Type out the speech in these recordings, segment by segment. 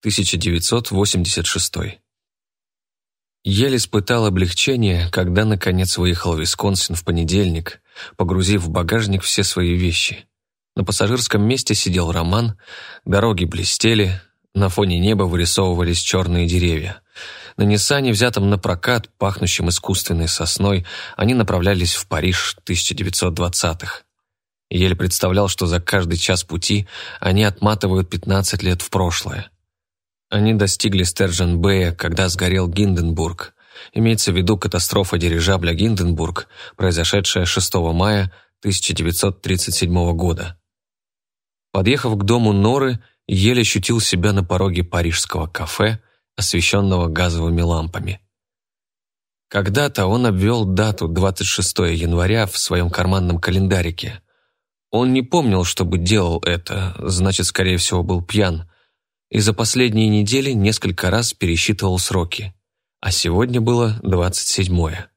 1986. Еле испытал облегчение, когда наконец выехал в Висконсин в понедельник, погрузив в багажник все свои вещи. На пассажирском месте сидел Роман, дороги блестели, на фоне неба вырисовывались черные деревья. На Ниссане, взятом на прокат, пахнущем искусственной сосной, они направлялись в Париж 1920-х. Еле представлял, что за каждый час пути они отматывают 15 лет в прошлое. Они достигли Стерджен-Бэя, когда сгорел Гинденбург. Имеется в виду катастрофа дирижабля «Гинденбург», произошедшая 6 мая 1937 года. Подъехав к дому Норы, еле ощутил себя на пороге парижского кафе, освещенного газовыми лампами. Когда-то он обвел дату 26 января в своем карманном календарике. Он не помнил, чтобы делал это, значит, скорее всего, был пьян, и за последние недели несколько раз пересчитывал сроки, а сегодня было 27-е.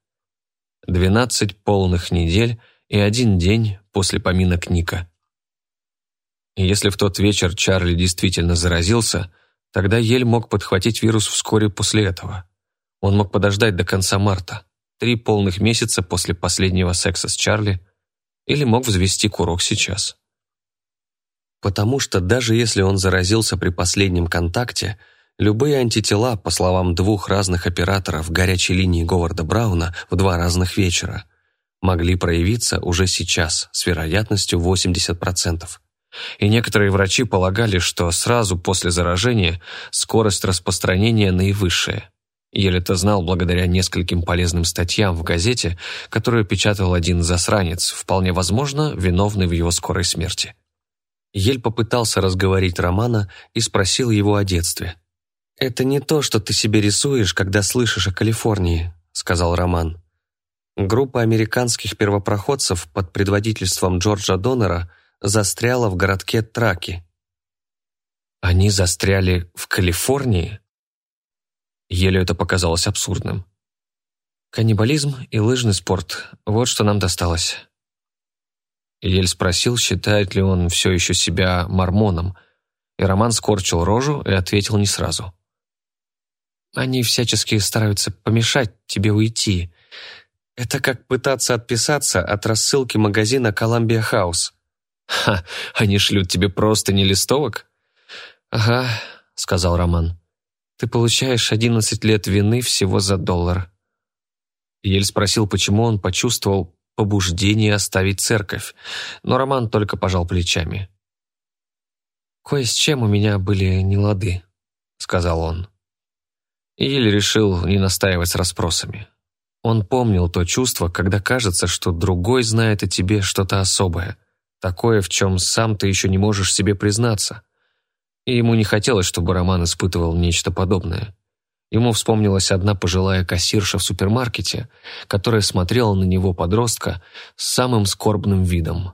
12 полных недель и один день после поминок Ника. Если в тот вечер Чарли действительно заразился, тогда Ель мог подхватить вирус вскоре после этого. Он мог подождать до конца марта, три полных месяца после последнего секса с Чарли, или мог взвести курок сейчас потому что даже если он заразился при последнем контакте, любые антитела, по словам двух разных операторов горячей линии Говарда Брауна в два разных вечера, могли проявиться уже сейчас с вероятностью 80%. И некоторые врачи полагали, что сразу после заражения скорость распространения наивысшая. Еле это знал благодаря нескольким полезным статьям в газете, которую печатал один засранец, вполне возможно, виновный в его скорой смерти. Ель попытался разговорить Романа и спросил его о детстве. «Это не то, что ты себе рисуешь, когда слышишь о Калифорнии», — сказал Роман. Группа американских первопроходцев под предводительством Джорджа Доннера застряла в городке Траки. «Они застряли в Калифорнии?» Еле это показалось абсурдным. «Каннибализм и лыжный спорт — вот что нам досталось». Ель спросил, считает ли он все еще себя мормоном, и Роман скорчил рожу и ответил не сразу. «Они всячески стараются помешать тебе уйти. Это как пытаться отписаться от рассылки магазина «Коламбия Хаус». «Ха, они шлют тебе просто не листовок?» «Ага», — сказал Роман. «Ты получаешь одиннадцать лет вины всего за доллар». Ель спросил, почему он почувствовал побуждение оставить церковь, но Роман только пожал плечами. «Кое с чем у меня были нелады», — сказал он. Иль решил не настаивать с расспросами. Он помнил то чувство, когда кажется, что другой знает о тебе что-то особое, такое, в чем сам ты еще не можешь себе признаться. И ему не хотелось, чтобы Роман испытывал нечто подобное. Ему вспомнилась одна пожилая кассирша в супермаркете, которая смотрела на него подростка с самым скорбным видом.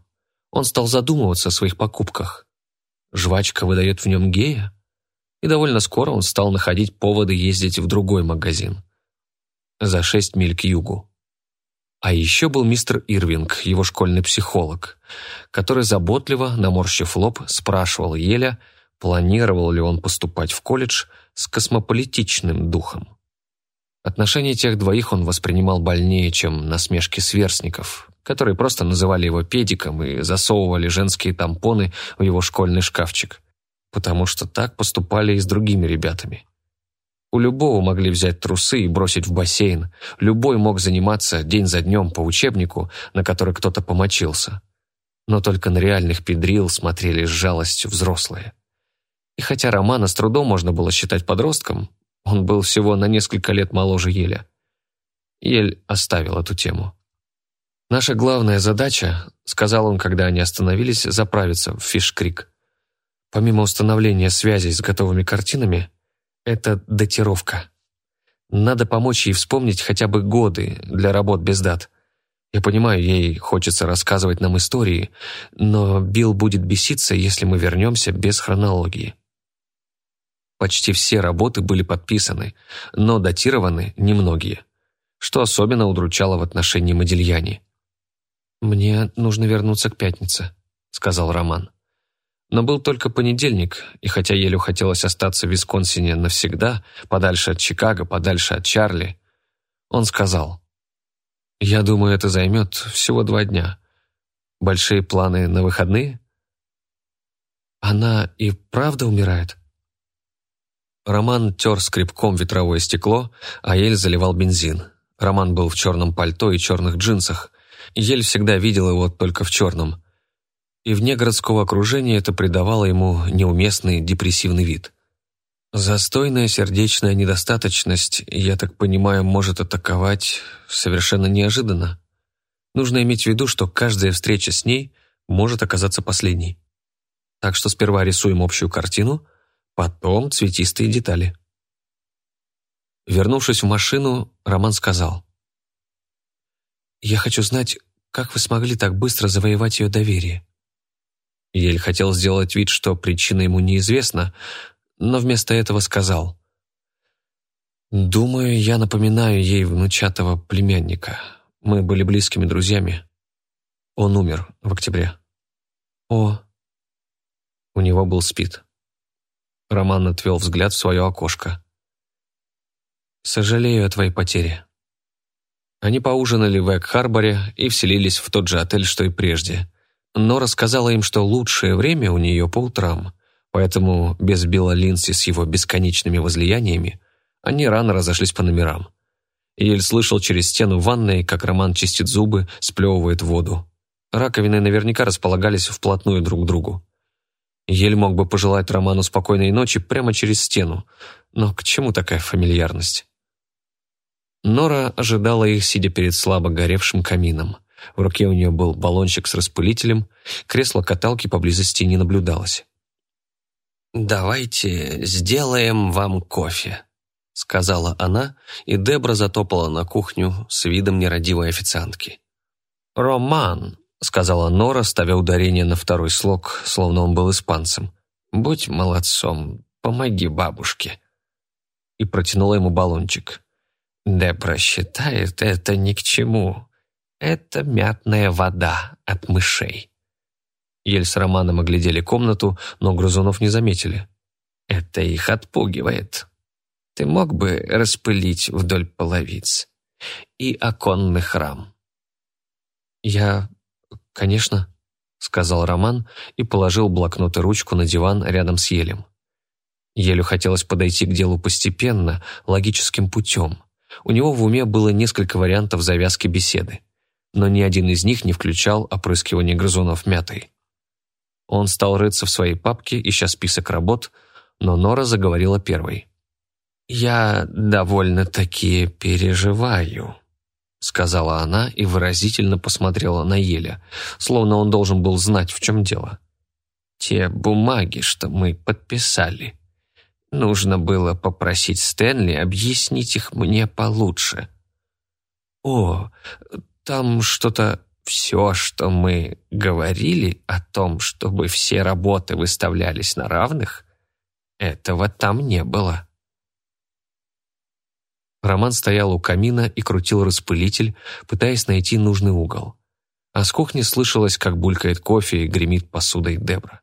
Он стал задумываться о своих покупках. Жвачка выдает в нем гея? И довольно скоро он стал находить поводы ездить в другой магазин. За шесть миль к югу. А еще был мистер Ирвинг, его школьный психолог, который заботливо, наморщив лоб, спрашивал Еля, планировал ли он поступать в колледж с космополитичным духом. Отношения тех двоих он воспринимал больнее, чем насмешки сверстников, которые просто называли его педиком и засовывали женские тампоны в его школьный шкафчик, потому что так поступали и с другими ребятами. У любого могли взять трусы и бросить в бассейн, любой мог заниматься день за днем по учебнику, на который кто-то помочился. Но только на реальных педрил смотрели с жалостью взрослые. И хотя Романа с трудом можно было считать подростком, он был всего на несколько лет моложе Еля. Ель оставил эту тему. «Наша главная задача», — сказал он, когда они остановились, — заправиться в Фишкрик. Помимо установления связей с готовыми картинами, это датировка. Надо помочь ей вспомнить хотя бы годы для работ без дат. Я понимаю, ей хочется рассказывать нам истории, но Билл будет беситься, если мы вернемся без хронологии. Почти все работы были подписаны, но датированы немногие, что особенно удручало в отношении Модильяни. «Мне нужно вернуться к пятнице», — сказал Роман. Но был только понедельник, и хотя Елю хотелось остаться в Висконсине навсегда, подальше от Чикаго, подальше от Чарли, он сказал, «Я думаю, это займет всего два дня. Большие планы на выходные?» «Она и правда умирает?» Роман тер скребком ветровое стекло, а Ель заливал бензин. Роман был в черном пальто и черных джинсах. Ель всегда видел его только в черном – и вне городского окружения это придавало ему неуместный депрессивный вид. Застойная сердечная недостаточность, я так понимаю, может атаковать совершенно неожиданно. Нужно иметь в виду, что каждая встреча с ней может оказаться последней. Так что сперва рисуем общую картину, потом цветистые детали. Вернувшись в машину, Роман сказал. «Я хочу знать, как вы смогли так быстро завоевать ее доверие. Ель хотел сделать вид, что причина ему неизвестна, но вместо этого сказал. «Думаю, я напоминаю ей внучатого племянника. Мы были близкими друзьями. Он умер в октябре». «О!» У него был спид. Роман отвел взгляд в свое окошко. «Сожалею о твоей потере». Они поужинали в Эк-Харборе и вселились в тот же отель, что и прежде – но рассказала им, что лучшее время у нее по утрам, поэтому без Билла Линси с его бесконечными возлияниями они рано разошлись по номерам. Ель слышал через стену ванной, как Роман чистит зубы, сплевывает воду. Раковины наверняка располагались вплотную друг к другу. Ель мог бы пожелать Роману спокойной ночи прямо через стену, но к чему такая фамильярность? Нора ожидала их, сидя перед слабо горевшим камином. В руке у нее был баллончик с распылителем, кресло-каталки поблизости не наблюдалось. «Давайте сделаем вам кофе», — сказала она, и Дебра затопала на кухню с видом нерадивой официантки. «Роман», — сказала Нора, ставя ударение на второй слог, словно он был испанцем. «Будь молодцом, помоги бабушке». И протянула ему баллончик. Дебра считает это ни к чему. Это мятная вода от мышей. Ель с Романом оглядели комнату, но грызунов не заметили. Это их отпугивает. Ты мог бы распылить вдоль половиц и оконных рам. Я, конечно, сказал Роман и положил блокнот и ручку на диван рядом с Елем. Елю хотелось подойти к делу постепенно, логическим путем. У него в уме было несколько вариантов завязки беседы но ни один из них не включал опрыскивание грызунов мятой. Он стал рыться в своей папке, ища список работ, но Нора заговорила первой. «Я довольно-таки переживаю», — сказала она и выразительно посмотрела на Еля, словно он должен был знать, в чем дело. «Те бумаги, что мы подписали. Нужно было попросить Стэнли объяснить их мне получше». «О, там что-то все, что мы говорили о том, чтобы все работы выставлялись на равных, этого там не было. Роман стоял у камина и крутил распылитель, пытаясь найти нужный угол. А с кухни слышалось, как булькает кофе и гремит посудой Дебра.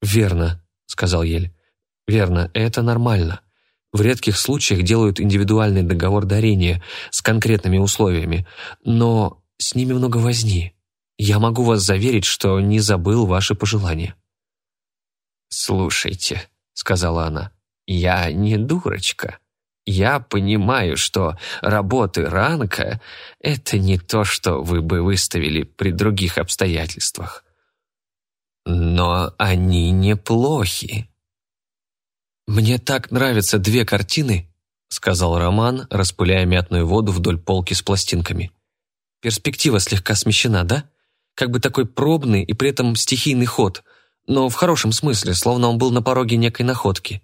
«Верно», — сказал Ель. «Верно, это нормально. В редких случаях делают индивидуальный договор дарения с конкретными условиями, но с ними много возни. Я могу вас заверить, что не забыл ваши пожелания». «Слушайте», — сказала она, — «я не дурочка. Я понимаю, что работы Ранка — это не то, что вы бы выставили при других обстоятельствах. Но они неплохи. «Мне так нравятся две картины», — сказал Роман, распыляя мятную воду вдоль полки с пластинками. «Перспектива слегка смещена, да? Как бы такой пробный и при этом стихийный ход, но в хорошем смысле, словно он был на пороге некой находки».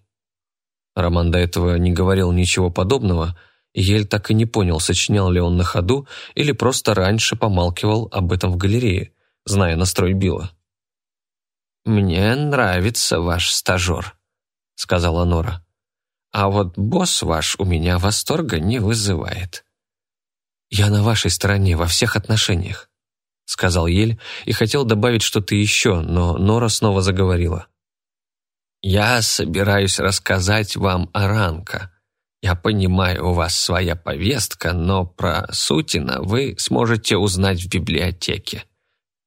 Роман до этого не говорил ничего подобного, и Ель так и не понял, сочинял ли он на ходу или просто раньше помалкивал об этом в галерее, зная настрой Билла. «Мне нравится ваш стажер», сказала Нора. «А вот босс ваш у меня восторга не вызывает». «Я на вашей стороне во всех отношениях». сказал Ель и хотел добавить что-то еще, но Нора снова заговорила. «Я собираюсь рассказать вам о Ранка. Я понимаю, у вас своя повестка, но про Сутина вы сможете узнать в библиотеке.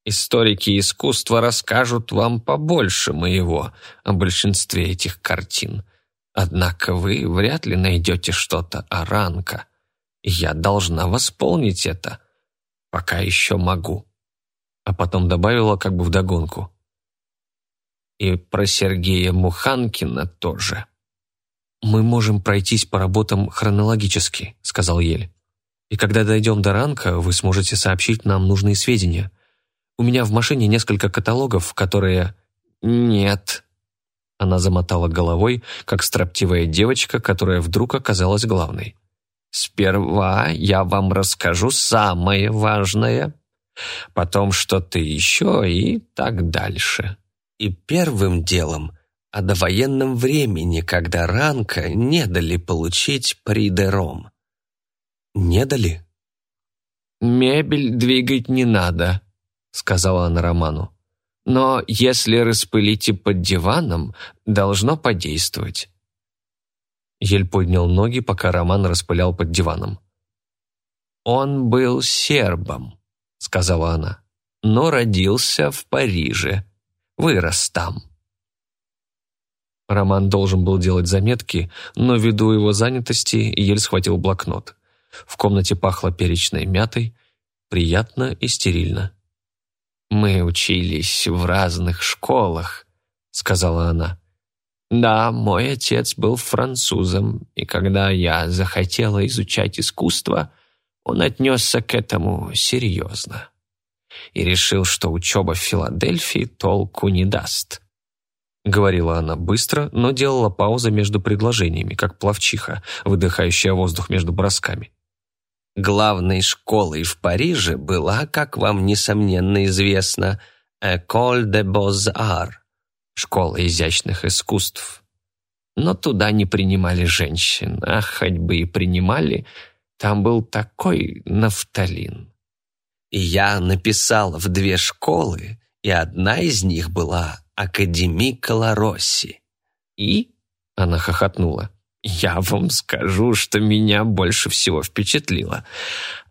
Историки искусства расскажут вам побольше моего о большинстве этих картин. Однако вы вряд ли найдете что-то о Ранка. Я должна восполнить это, пока еще могу. А потом добавила как бы вдогонку. И про Сергея Муханкина тоже. «Мы можем пройтись по работам хронологически», — сказал Ель. «И когда дойдем до ранка, вы сможете сообщить нам нужные сведения. У меня в машине несколько каталогов, которые...» «Нет». Она замотала головой, как строптивая девочка, которая вдруг оказалась главной. «Сперва я вам расскажу самое важное, потом что-то еще и так дальше. И первым делом о довоенном времени, когда Ранка не дали получить придером». «Не дали?» «Мебель двигать не надо», — сказала она Роману. «Но если распылите под диваном, должно подействовать». Ель поднял ноги, пока Роман распылял под диваном. «Он был сербом», — сказала она, «но родился в Париже, вырос там». Роман должен был делать заметки, но ввиду его занятости Ель схватил блокнот. В комнате пахло перечной мятой, приятно и стерильно. «Мы учились в разных школах», — сказала она. «Да, мой отец был французом, и когда я захотела изучать искусство, он отнесся к этому серьезно и решил, что учеба в Филадельфии толку не даст». Говорила она быстро, но делала паузы между предложениями, как пловчиха, выдыхающая воздух между бросками. Главной школой в Париже была, как вам несомненно известно, École de Beaux-Arts, школа изящных искусств. Но туда не принимали женщин, а хоть бы и принимали, там был такой нафталин. Я написал в две школы, и одна из них была Академика Ларосси. И, она хохотнула, я вам скажу, что меня больше всего впечатлило.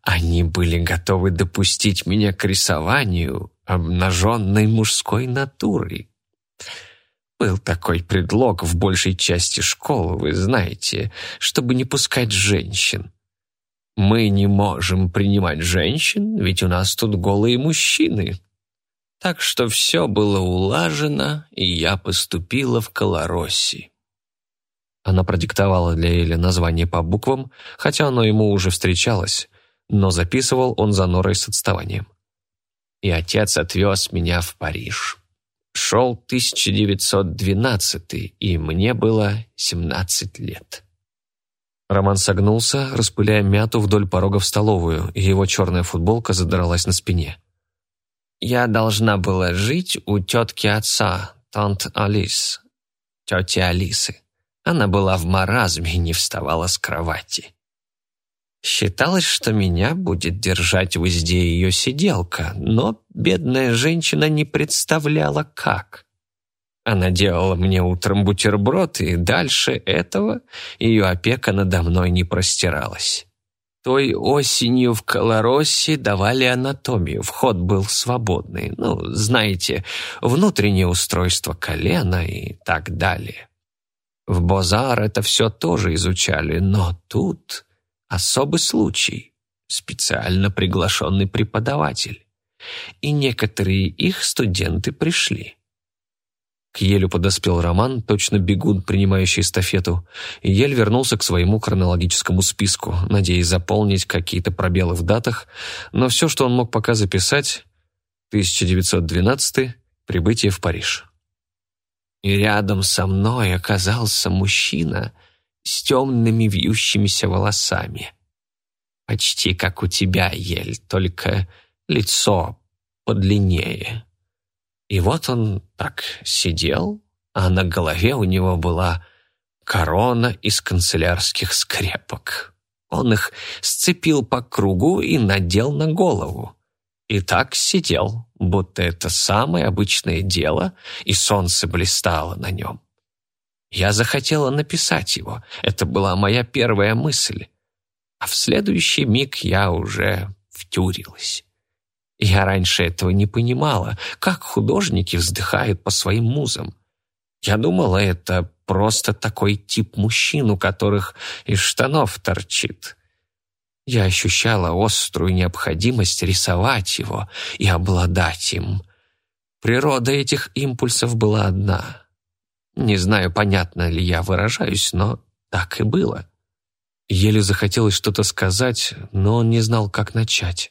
Они были готовы допустить меня к рисованию обнаженной мужской натурой. Был такой предлог в большей части школы, вы знаете, чтобы не пускать женщин. Мы не можем принимать женщин, ведь у нас тут голые мужчины. Так что все было улажено, и я поступила в Колоросси. Она продиктовала для Эли название по буквам, хотя оно ему уже встречалось, но записывал он за Норой с отставанием. И отец отвез меня в Париж. Шел 1912, и мне было 17 лет. Роман согнулся, распыляя мяту вдоль порога в столовую, и его черная футболка задралась на спине. «Я должна была жить у тетки отца, тант Алис, тети Алисы. Она была в маразме и не вставала с кровати. Считалось, что меня будет держать в узде ее сиделка, но бедная женщина не представляла, как. Она делала мне утром бутерброд, и дальше этого ее опека надо мной не простиралась. Той осенью в Колороссе давали анатомию, вход был свободный. Ну, знаете, внутреннее устройство колена и так далее. В Бозар это все тоже изучали, но тут особый случай, специально приглашенный преподаватель. И некоторые их студенты пришли. К Елю подоспел Роман, точно бегун, принимающий эстафету, и Ель вернулся к своему хронологическому списку, надеясь заполнить какие-то пробелы в датах, но все, что он мог пока записать, 1912 прибытие в Париж и рядом со мной оказался мужчина с темными вьющимися волосами. Почти как у тебя, Ель, только лицо подлиннее. И вот он так сидел, а на голове у него была корона из канцелярских скрепок. Он их сцепил по кругу и надел на голову. И так сидел, будто это самое обычное дело, и солнце блистало на нем. Я захотела написать его, это была моя первая мысль. А в следующий миг я уже втюрилась. Я раньше этого не понимала, как художники вздыхают по своим музам. Я думала, это просто такой тип мужчин, у которых из штанов торчит. Я ощущала острую необходимость рисовать его и обладать им. Природа этих импульсов была одна. Не знаю, понятно ли я выражаюсь, но так и было. Еле захотелось что-то сказать, но он не знал, как начать.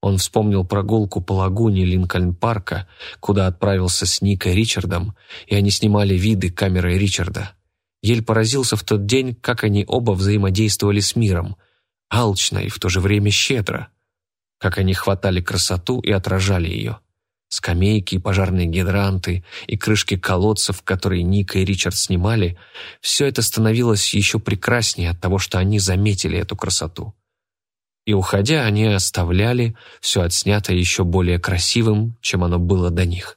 Он вспомнил прогулку по лагуне Линкольн-парка, куда отправился с Никой Ричардом, и они снимали виды камерой Ричарда. Ель поразился в тот день, как они оба взаимодействовали с миром, алчно и в то же время щедро, как они хватали красоту и отражали ее. Скамейки пожарные гидранты, и крышки колодцев, которые Ника и Ричард снимали, все это становилось еще прекраснее от того, что они заметили эту красоту и, уходя, они оставляли все отснятое еще более красивым, чем оно было до них.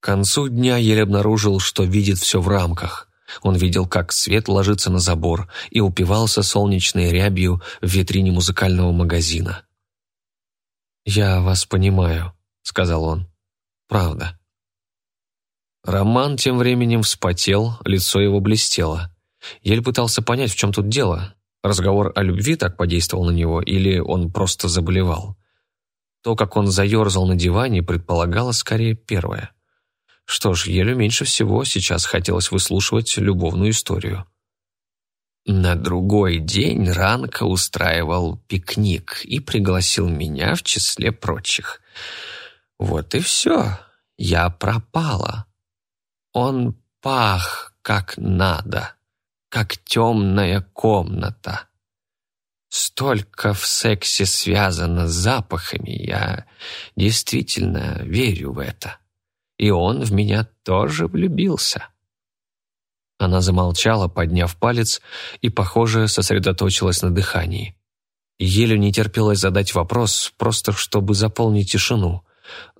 К концу дня Еле обнаружил, что видит все в рамках. Он видел, как свет ложится на забор и упивался солнечной рябью в витрине музыкального магазина. «Я вас понимаю», — сказал он. «Правда». Роман тем временем вспотел, лицо его блестело. Ель пытался понять, в чем тут дело, Разговор о любви так подействовал на него, или он просто заболевал? То, как он заерзал на диване, предполагало скорее первое. Что ж, Елю меньше всего сейчас хотелось выслушивать любовную историю. На другой день Ранка устраивал пикник и пригласил меня в числе прочих. Вот и все. Я пропала. Он пах как надо как темная комната. Столько в сексе связано с запахами, я действительно верю в это. И он в меня тоже влюбился. Она замолчала, подняв палец, и, похоже, сосредоточилась на дыхании. Еле не терпелось задать вопрос, просто чтобы заполнить тишину.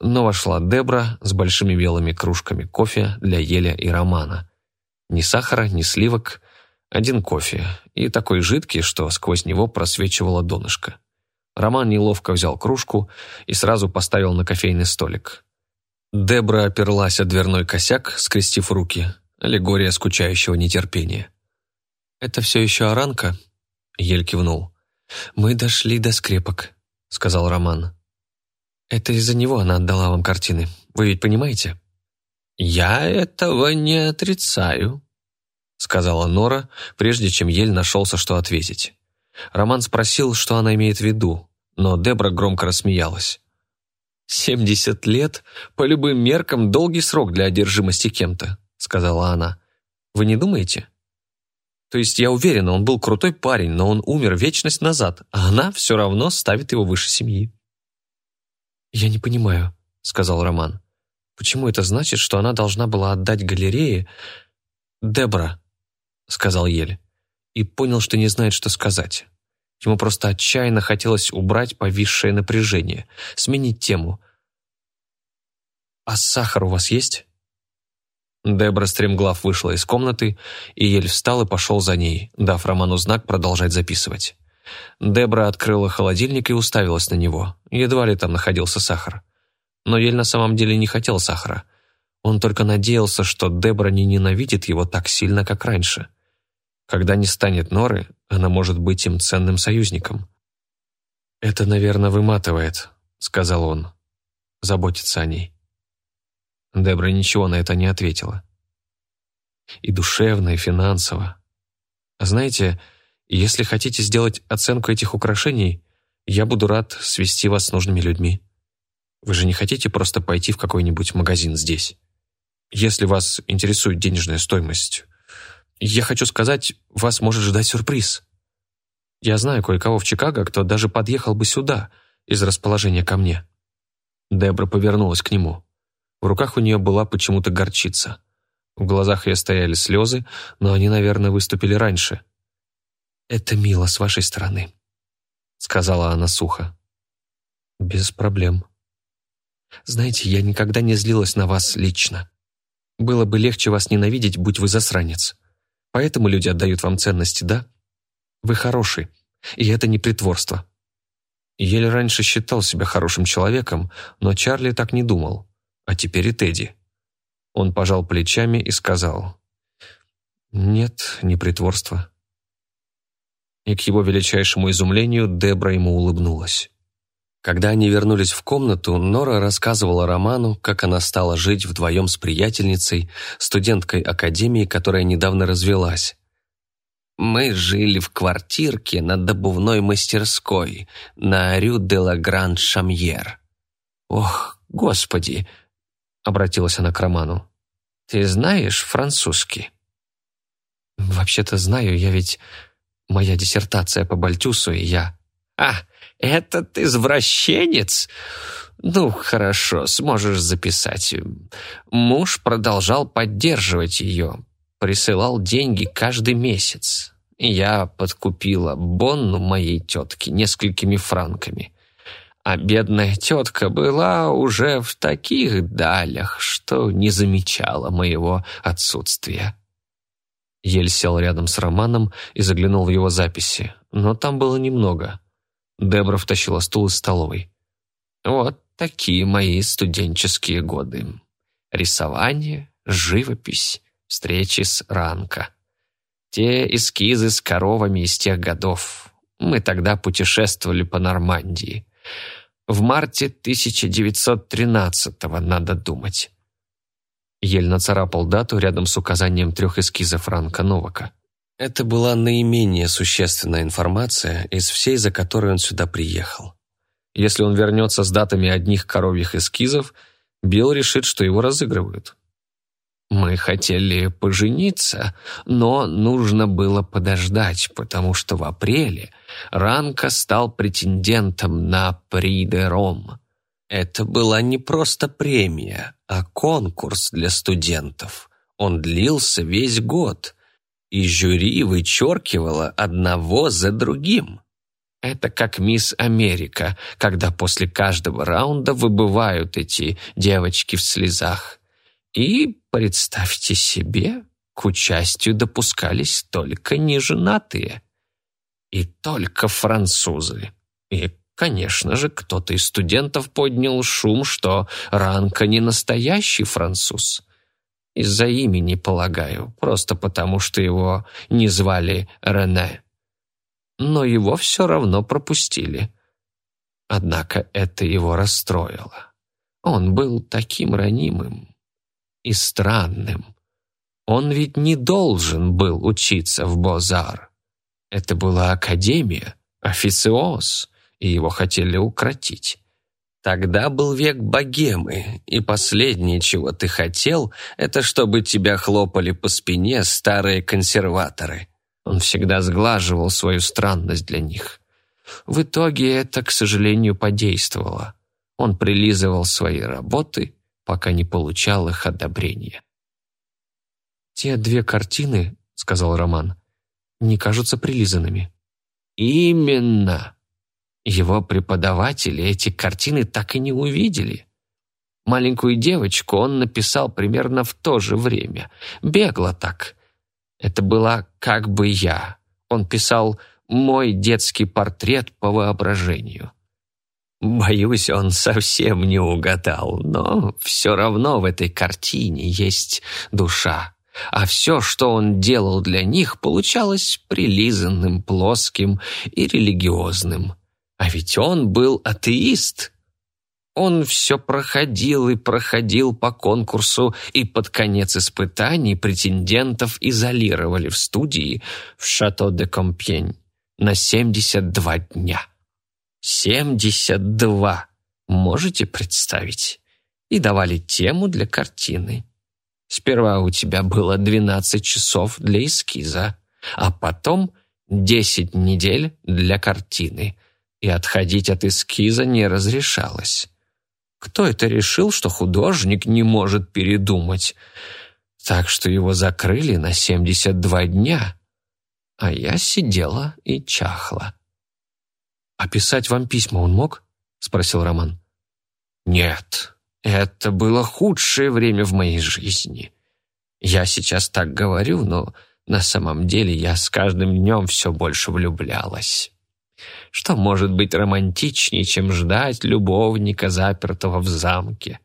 Но вошла Дебра с большими белыми кружками кофе для Еля и Романа. Ни сахара, ни сливок, один кофе, и такой жидкий, что сквозь него просвечивало донышко. Роман неловко взял кружку и сразу поставил на кофейный столик. Дебра оперлась о дверной косяк, скрестив руки, аллегория скучающего нетерпения. «Это все еще оранка?» Ель кивнул. «Мы дошли до скрепок», — сказал Роман. «Это из-за него она отдала вам картины. Вы ведь понимаете?» «Я этого не отрицаю», сказала Нора, прежде чем Ель нашелся, что ответить. Роман спросил, что она имеет в виду, но Дебра громко рассмеялась. «Семьдесят лет? По любым меркам долгий срок для одержимости кем-то», сказала она. «Вы не думаете?» То есть я уверена, он был крутой парень, но он умер вечность назад, а она все равно ставит его выше семьи. «Я не понимаю», — сказал Роман. «Почему это значит, что она должна была отдать галерее...» «Дебра», сказал Ель, и понял, что не знает, что сказать. Ему просто отчаянно хотелось убрать повисшее напряжение, сменить тему. «А сахар у вас есть?» Дебра стремглав вышла из комнаты, и Ель встал и пошел за ней, дав Роману знак продолжать записывать. Дебра открыла холодильник и уставилась на него. Едва ли там находился сахар. Но Ель на самом деле не хотел сахара. Он только надеялся, что Дебра не ненавидит его так сильно, как раньше. Когда не станет Норы, она может быть им ценным союзником. «Это, наверное, выматывает», — сказал он. «Заботиться о ней». Дебра ничего на это не ответила. И душевно, и финансово. Знаете, если хотите сделать оценку этих украшений, я буду рад свести вас с нужными людьми. Вы же не хотите просто пойти в какой-нибудь магазин здесь? Если вас интересует денежная стоимость, я хочу сказать, вас может ждать сюрприз. Я знаю кое-кого в Чикаго, кто даже подъехал бы сюда из расположения ко мне». Дебра повернулась к нему. В руках у нее была почему-то горчица. В глазах ее стояли слезы, но они, наверное, выступили раньше. «Это мило с вашей стороны», — сказала она сухо. «Без проблем», Знаете, я никогда не злилась на вас лично. Было бы легче вас ненавидеть, будь вы засранец. Поэтому люди отдают вам ценности, да? Вы хороший, и это не притворство. Еле раньше считал себя хорошим человеком, но Чарли так не думал. А теперь и Тедди. Он пожал плечами и сказал, «Нет, не притворство». И к его величайшему изумлению Дебра ему улыбнулась. Когда они вернулись в комнату, Нора рассказывала Роману, как она стала жить вдвоем с приятельницей, студенткой академии, которая недавно развелась. «Мы жили в квартирке на добувной мастерской на Рю де ла Гранд-Шамьер». «Ох, господи!» — обратилась она к Роману. «Ты знаешь французский?» «Вообще-то знаю, я ведь... Моя диссертация по Бальтюсу, и я...» «А, этот извращенец? Ну, хорошо, сможешь записать. Муж продолжал поддерживать ее, присылал деньги каждый месяц. Я подкупила Бонну моей тетки несколькими франками. А бедная тетка была уже в таких далях, что не замечала моего отсутствия. Ель сел рядом с Романом и заглянул в его записи, но там было немного. Дебра втащила стул из столовой. «Вот такие мои студенческие годы. Рисование, живопись, встречи с Ранко. Те эскизы с коровами из тех годов. Мы тогда путешествовали по Нормандии. В марте 1913-го, надо думать». Ель нацарапал дату рядом с указанием трех эскизов Ранка Новака. Это была наименее существенная информация из всей, за которой он сюда приехал. Если он вернется с датами одних коровьих эскизов, Билл решит, что его разыгрывают. Мы хотели пожениться, но нужно было подождать, потому что в апреле Ранка стал претендентом на При де Ром. Это была не просто премия, а конкурс для студентов. Он длился весь год – и жюри вычеркивало одного за другим. Это как мисс Америка, когда после каждого раунда выбывают эти девочки в слезах. И, представьте себе, к участию допускались только неженатые. И только французы. И, конечно же, кто-то из студентов поднял шум, что Ранка не настоящий француз. Из-за имени, полагаю, просто потому, что его не звали Рене. Но его все равно пропустили. Однако это его расстроило. Он был таким ранимым и странным. Он ведь не должен был учиться в Бозар. Это была академия, официоз, и его хотели укротить. Тогда был век богемы, и последнее, чего ты хотел, это чтобы тебя хлопали по спине старые консерваторы. Он всегда сглаживал свою странность для них. В итоге это, к сожалению, подействовало. Он прилизывал свои работы, пока не получал их одобрения. «Те две картины, — сказал Роман, — не кажутся прилизанными». «Именно!» Его преподаватели эти картины так и не увидели. Маленькую девочку он написал примерно в то же время. Бегло так. Это была как бы я. Он писал «мой детский портрет по воображению». Боюсь, он совсем не угадал, но все равно в этой картине есть душа. А все, что он делал для них, получалось прилизанным, плоским и религиозным. А ведь он был атеист. Он все проходил и проходил по конкурсу, и под конец испытаний претендентов изолировали в студии в Шато де Компьень на 72 дня. 72! Можете представить? И давали тему для картины. Сперва у тебя было 12 часов для эскиза, а потом 10 недель для картины – и отходить от эскиза не разрешалось. Кто это решил, что художник не может передумать? Так что его закрыли на 72 дня, а я сидела и чахла. «А писать вам письма он мог?» — спросил Роман. «Нет, Это было худшее время в моей жизни. Я сейчас так говорю, но на самом деле я с каждым днем все больше влюблялась. Что может быть романтичнее, чем ждать любовника, запертого в замке?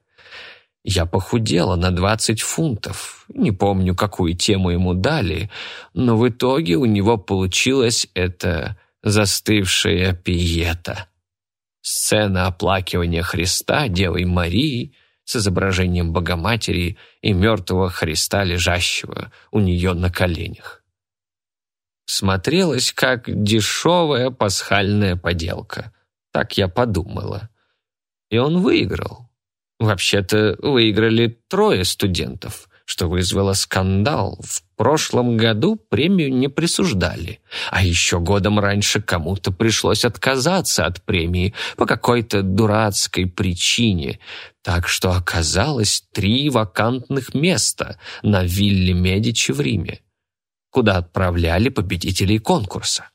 Я похудела на 20 фунтов. Не помню, какую тему ему дали, но в итоге у него получилась эта застывшая пиета. Сцена оплакивания Христа Девой Марии с изображением Богоматери и мертвого Христа, лежащего у нее на коленях. Смотрелась как дешевая пасхальная поделка. Так я подумала. И он выиграл. Вообще-то выиграли трое студентов, что вызвало скандал. В прошлом году премию не присуждали, а еще годом раньше кому-то пришлось отказаться от премии по какой-то дурацкой причине, так что оказалось три вакантных места на вилле Медичи в Риме, куда отправляли победителей конкурса.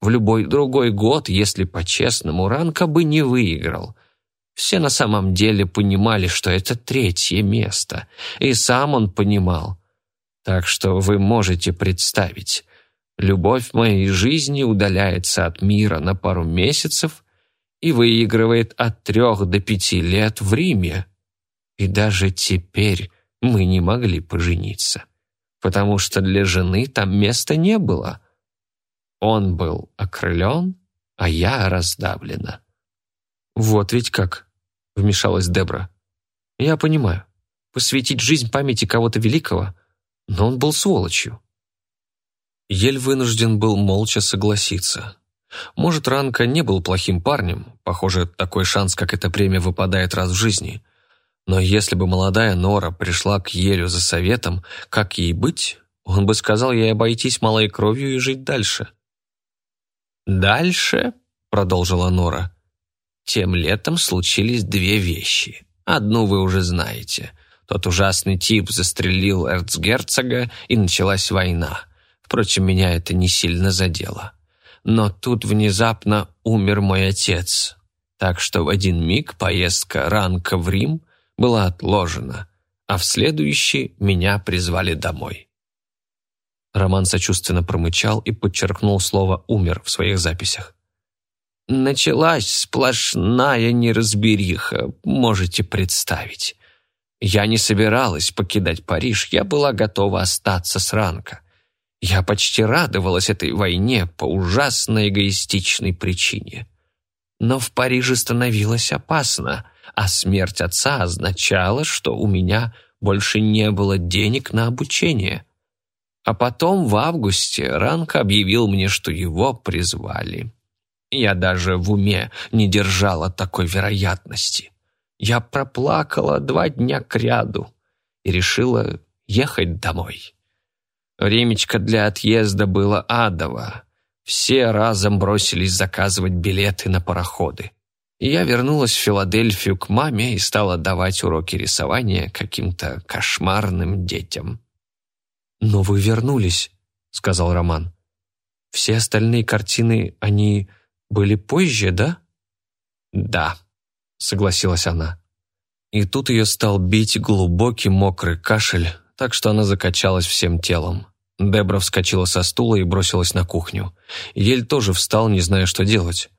В любой другой год, если по-честному, Ранка бы не выиграл – все на самом деле понимали, что это третье место, и сам он понимал. Так что вы можете представить, любовь моей жизни удаляется от мира на пару месяцев и выигрывает от трех до пяти лет в Риме. И даже теперь мы не могли пожениться, потому что для жены там места не было. Он был окрылен, а я раздавлена. «Вот ведь как», — вмешалась Дебра. «Я понимаю. Посвятить жизнь памяти кого-то великого, но он был сволочью». Ель вынужден был молча согласиться. Может, Ранка не был плохим парнем, похоже, такой шанс, как эта премия, выпадает раз в жизни. Но если бы молодая Нора пришла к Елю за советом, как ей быть, он бы сказал ей обойтись малой кровью и жить дальше. «Дальше», — продолжила Нора, тем летом случились две вещи. Одну вы уже знаете. Тот ужасный тип застрелил эрцгерцога, и началась война. Впрочем, меня это не сильно задело. Но тут внезапно умер мой отец. Так что в один миг поездка Ранка в Рим была отложена, а в следующий меня призвали домой. Роман сочувственно промычал и подчеркнул слово «умер» в своих записях. Началась сплошная неразбериха, можете представить. Я не собиралась покидать Париж, я была готова остаться с ранка. Я почти радовалась этой войне по ужасно эгоистичной причине. Но в Париже становилось опасно, а смерть отца означала, что у меня больше не было денег на обучение. А потом в августе Ранка объявил мне, что его призвали. Я даже в уме не держала такой вероятности. Я проплакала два дня кряду и решила ехать домой. Времечко для отъезда было адово. Все разом бросились заказывать билеты на пароходы. И я вернулась в Филадельфию к маме и стала давать уроки рисования каким-то кошмарным детям. «Но вы вернулись», — сказал Роман. «Все остальные картины, они были позже, да?» «Да», — согласилась она. И тут ее стал бить глубокий мокрый кашель, так что она закачалась всем телом. Дебра вскочила со стула и бросилась на кухню. Ель тоже встал, не зная, что делать.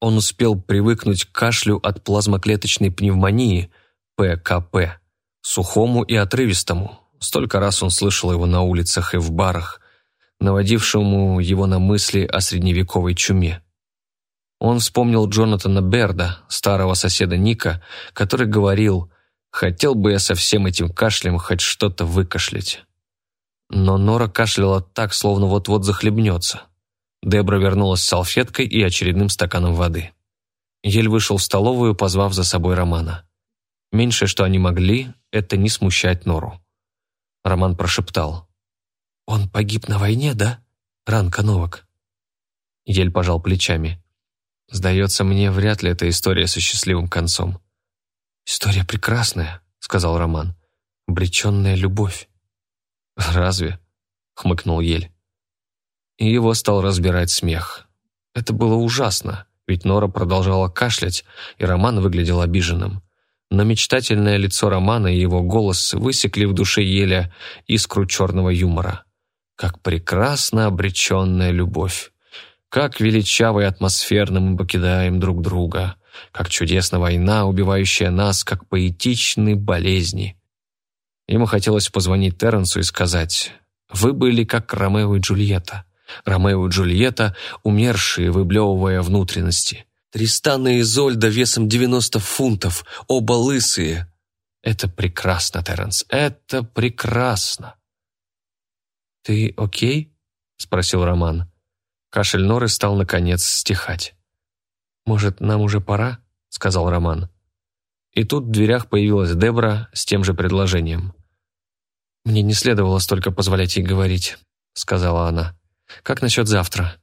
Он успел привыкнуть к кашлю от плазмоклеточной пневмонии, ПКП, сухому и отрывистому. Столько раз он слышал его на улицах и в барах, наводившему его на мысли о средневековой чуме. Он вспомнил Джонатана Берда, старого соседа Ника, который говорил «Хотел бы я со всем этим кашлем хоть что-то выкашлять». Но Нора кашляла так, словно вот-вот захлебнется. Дебра вернулась с салфеткой и очередным стаканом воды. Ель вышел в столовую, позвав за собой Романа. Меньшее, что они могли, это не смущать Нору. Роман прошептал. «Он погиб на войне, да? Ранка Новак?» Ель пожал плечами. Сдается мне, вряд ли эта история со счастливым концом. «История прекрасная», — сказал Роман. «Обреченная любовь». «Разве?» — хмыкнул Ель. И его стал разбирать смех. Это было ужасно, ведь Нора продолжала кашлять, и Роман выглядел обиженным. Но мечтательное лицо Романа и его голос высекли в душе Еля искру черного юмора. Как прекрасно обреченная любовь! Как величаво и атмосферно мы покидаем друг друга! Как чудесна война, убивающая нас, как поэтичны болезни! Ему хотелось позвонить Терренсу и сказать, «Вы были как Ромео и Джульетта. Ромео и Джульетта, умершие, выблевывая внутренности. Тристан и Изольда весом 90 фунтов, оба лысые. Это прекрасно, Терренс, это прекрасно. «Ты окей?» — спросил Роман. Кашель Норы стал, наконец, стихать. «Может, нам уже пора?» — сказал Роман. И тут в дверях появилась Дебра с тем же предложением. «Мне не следовало столько позволять ей говорить», — сказала она. «Как насчет завтра?»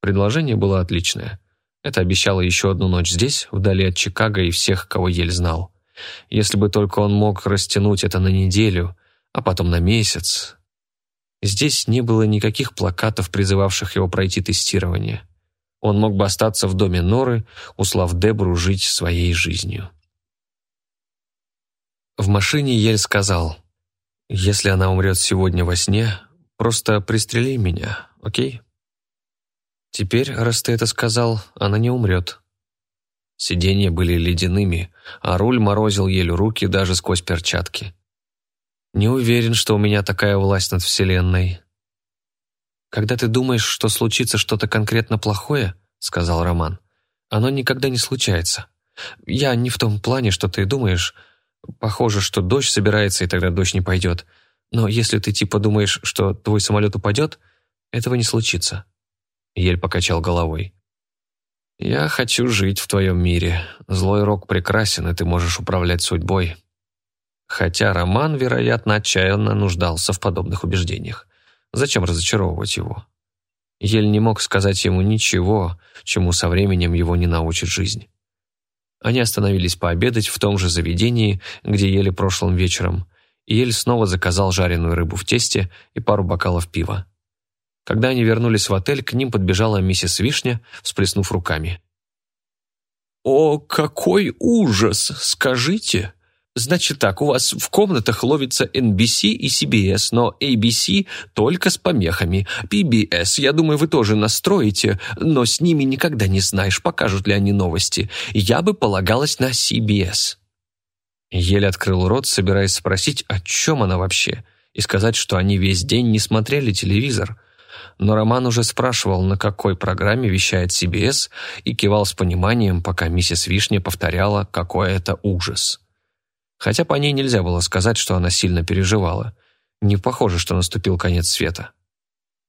Предложение было отличное. Это обещало еще одну ночь здесь, вдали от Чикаго и всех, кого Ель знал. Если бы только он мог растянуть это на неделю, а потом на месяц. Здесь не было никаких плакатов, призывавших его пройти тестирование. Он мог бы остаться в доме Норы, услав Дебру жить своей жизнью. В машине Ель сказал, «Если она умрет сегодня во сне, просто пристрели меня, окей?» Теперь, раз ты это сказал, она не умрет. Сиденья были ледяными, а руль морозил еле руки даже сквозь перчатки. Не уверен, что у меня такая власть над Вселенной. «Когда ты думаешь, что случится что-то конкретно плохое, — сказал Роман, — оно никогда не случается. Я не в том плане, что ты думаешь. Похоже, что дождь собирается, и тогда дождь не пойдет. Но если ты типа думаешь, что твой самолет упадет, этого не случится. Ель покачал головой. «Я хочу жить в твоем мире. Злой рок прекрасен, и ты можешь управлять судьбой». Хотя Роман, вероятно, отчаянно нуждался в подобных убеждениях. Зачем разочаровывать его? Ель не мог сказать ему ничего, чему со временем его не научит жизнь. Они остановились пообедать в том же заведении, где ели прошлым вечером, и Ель снова заказал жареную рыбу в тесте и пару бокалов пива. Когда они вернулись в отель, к ним подбежала миссис Вишня, всплеснув руками. «О, какой ужас! Скажите!» Значит так, у вас в комнатах ловится NBC и CBS, но ABC только с помехами. PBS, я думаю, вы тоже настроите, но с ними никогда не знаешь, покажут ли они новости. Я бы полагалась на CBS. Еле открыл рот, собираясь спросить, о чем она вообще, и сказать, что они весь день не смотрели телевизор но Роман уже спрашивал, на какой программе вещает CBS, и кивал с пониманием, пока миссис Вишня повторяла, какой это ужас. Хотя по ней нельзя было сказать, что она сильно переживала. Не похоже, что наступил конец света.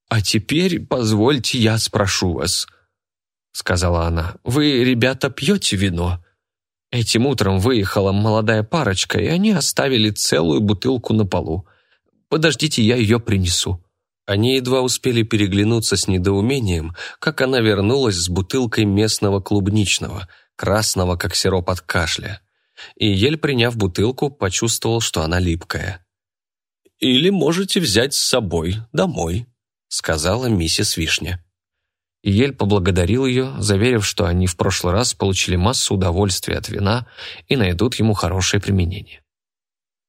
«А теперь позвольте я спрошу вас», — сказала она. «Вы, ребята, пьете вино?» Этим утром выехала молодая парочка, и они оставили целую бутылку на полу. Подождите, я ее принесу. Они едва успели переглянуться с недоумением, как она вернулась с бутылкой местного клубничного, красного, как сироп от кашля. И, еле приняв бутылку, почувствовал, что она липкая. «Или можете взять с собой домой», — сказала миссис Вишня. И Ель поблагодарил ее, заверив, что они в прошлый раз получили массу удовольствия от вина и найдут ему хорошее применение.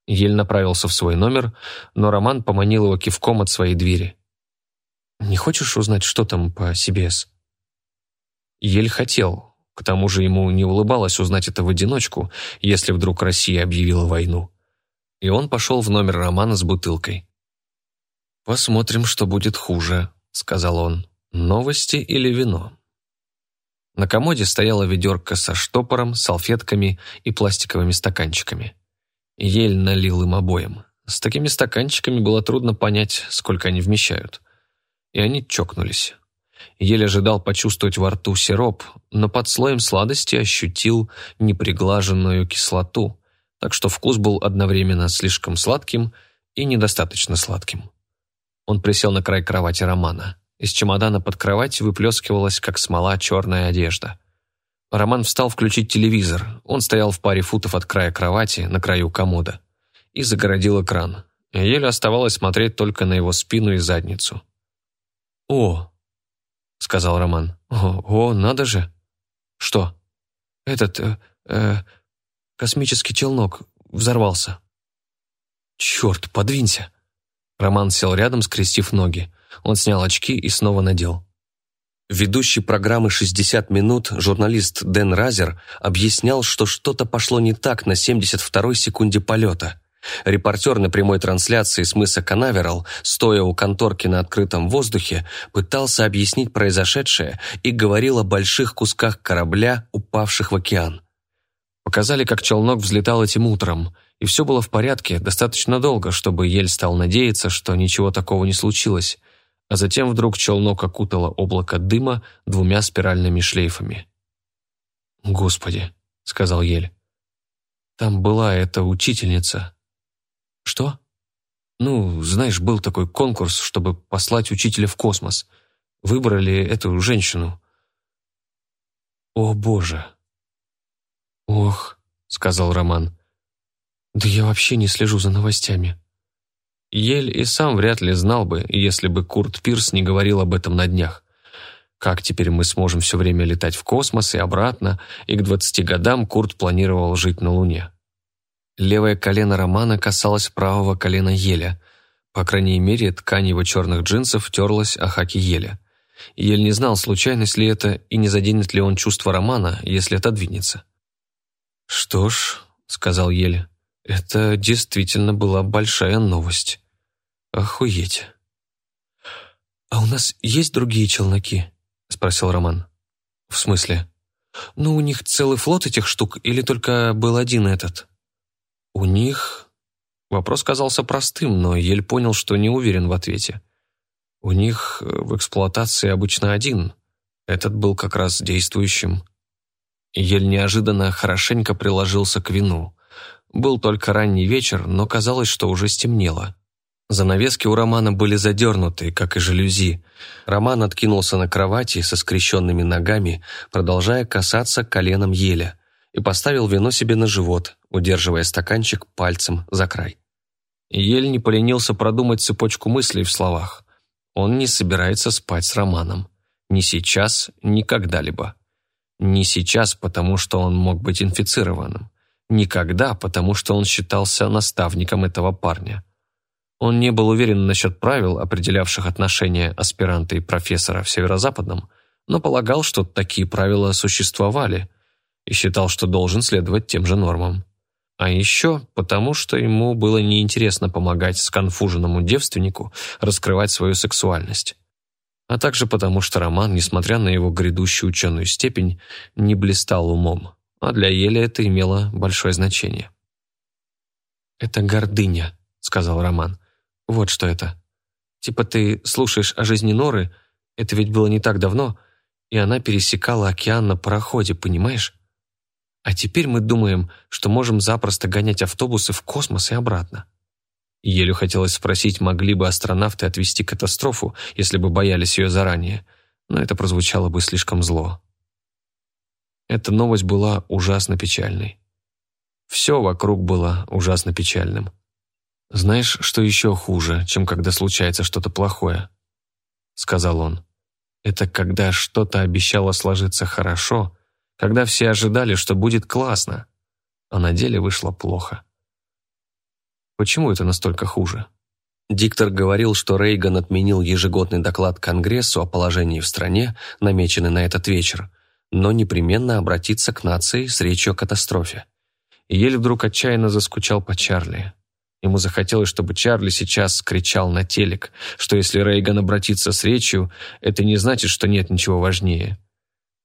Ель направился в свой номер, но Роман поманил его кивком от своей двери. «Не хочешь узнать, что там по CBS?» Ель хотел. К тому же ему не улыбалось узнать это в одиночку, если вдруг Россия объявила войну. И он пошел в номер Романа с бутылкой. «Посмотрим, что будет хуже», — сказал он. «Новости или вино?» На комоде стояла ведерко со штопором, салфетками и пластиковыми стаканчиками. Ель налил им обоим. С такими стаканчиками было трудно понять, сколько они вмещают. И они чокнулись. Еле ожидал почувствовать во рту сироп, но под слоем сладости ощутил неприглаженную кислоту, так что вкус был одновременно слишком сладким и недостаточно сладким. Он присел на край кровати Романа. Из чемодана под кровать выплескивалась, как смола, черная одежда. Роман встал включить телевизор. Он стоял в паре футов от края кровати, на краю комода. И загородил экран. Еле оставалось смотреть только на его спину и задницу. «О!» — сказал Роман. «О, надо же!» «Что?» «Этот... Э, э, космический челнок взорвался». «Черт, подвинься!» Роман сел рядом, скрестив ноги. Он снял очки и снова надел. Ведущий программы «60 минут» журналист Дэн Разер объяснял, что что-то пошло не так на 72-й секунде полета. Репортер на прямой трансляции с мыса Канаверал, стоя у конторки на открытом воздухе, пытался объяснить произошедшее и говорил о больших кусках корабля, упавших в океан. Показали, как челнок взлетал этим утром, и все было в порядке достаточно долго, чтобы Ель стал надеяться, что ничего такого не случилось, а затем вдруг челнок окутало облако дыма двумя спиральными шлейфами. «Господи», — сказал Ель, — «там была эта учительница». «Что?» «Ну, знаешь, был такой конкурс, чтобы послать учителя в космос. Выбрали эту женщину». «О, Боже!» «Ох», — сказал Роман, — «да я вообще не слежу за новостями». Ель и сам вряд ли знал бы, если бы Курт Пирс не говорил об этом на днях. Как теперь мы сможем все время летать в космос и обратно, и к двадцати годам Курт планировал жить на Луне. Левое колено Романа касалось правого колена Еля. По крайней мере, ткань его черных джинсов терлась о хаки Еля. Ель не знал, случайность ли это и не заденет ли он чувство Романа, если отодвинется. «Что ж», — сказал Еле, — «это действительно была большая новость. Охуеть». «А у нас есть другие челноки?» — спросил Роман. «В смысле?» «Ну, у них целый флот этих штук или только был один этот?» «У них...» Вопрос казался простым, но Ель понял, что не уверен в ответе. «У них в эксплуатации обычно один. Этот был как раз действующим». Ель неожиданно хорошенько приложился к вину. Был только ранний вечер, но казалось, что уже стемнело. Занавески у Романа были задернуты, как и жалюзи. Роман откинулся на кровати со скрещенными ногами, продолжая касаться коленом еля, и поставил вино себе на живот, удерживая стаканчик пальцем за край. Ель не поленился продумать цепочку мыслей в словах. Он не собирается спать с Романом. Ни сейчас, ни когда-либо. Не сейчас, потому что он мог быть инфицированным. Никогда, потому что он считался наставником этого парня. Он не был уверен насчет правил, определявших отношения аспиранта и профессора в Северо-Западном, но полагал, что такие правила существовали, и считал, что должен следовать тем же нормам. А еще потому, что ему было неинтересно помогать сконфуженному девственнику раскрывать свою сексуальность а также потому, что роман, несмотря на его грядущую ученую степень, не блистал умом, а для Еля это имело большое значение. «Это гордыня», — сказал Роман. «Вот что это. Типа ты слушаешь о жизни Норы, это ведь было не так давно, и она пересекала океан на пароходе, понимаешь? А теперь мы думаем, что можем запросто гонять автобусы в космос и обратно. Елю хотелось спросить, могли бы астронавты отвести катастрофу, если бы боялись ее заранее, но это прозвучало бы слишком зло. Эта новость была ужасно печальной. Все вокруг было ужасно печальным. «Знаешь, что еще хуже, чем когда случается что-то плохое?» — сказал он. «Это когда что-то обещало сложиться хорошо, когда все ожидали, что будет классно, а на деле вышло плохо». Почему это настолько хуже? Диктор говорил, что Рейган отменил ежегодный доклад Конгрессу о положении в стране, намеченный на этот вечер, но непременно обратиться к нации с речью о катастрофе. Ель вдруг отчаянно заскучал по Чарли. Ему захотелось, чтобы Чарли сейчас кричал на телек, что если Рейган обратится с речью, это не значит, что нет ничего важнее.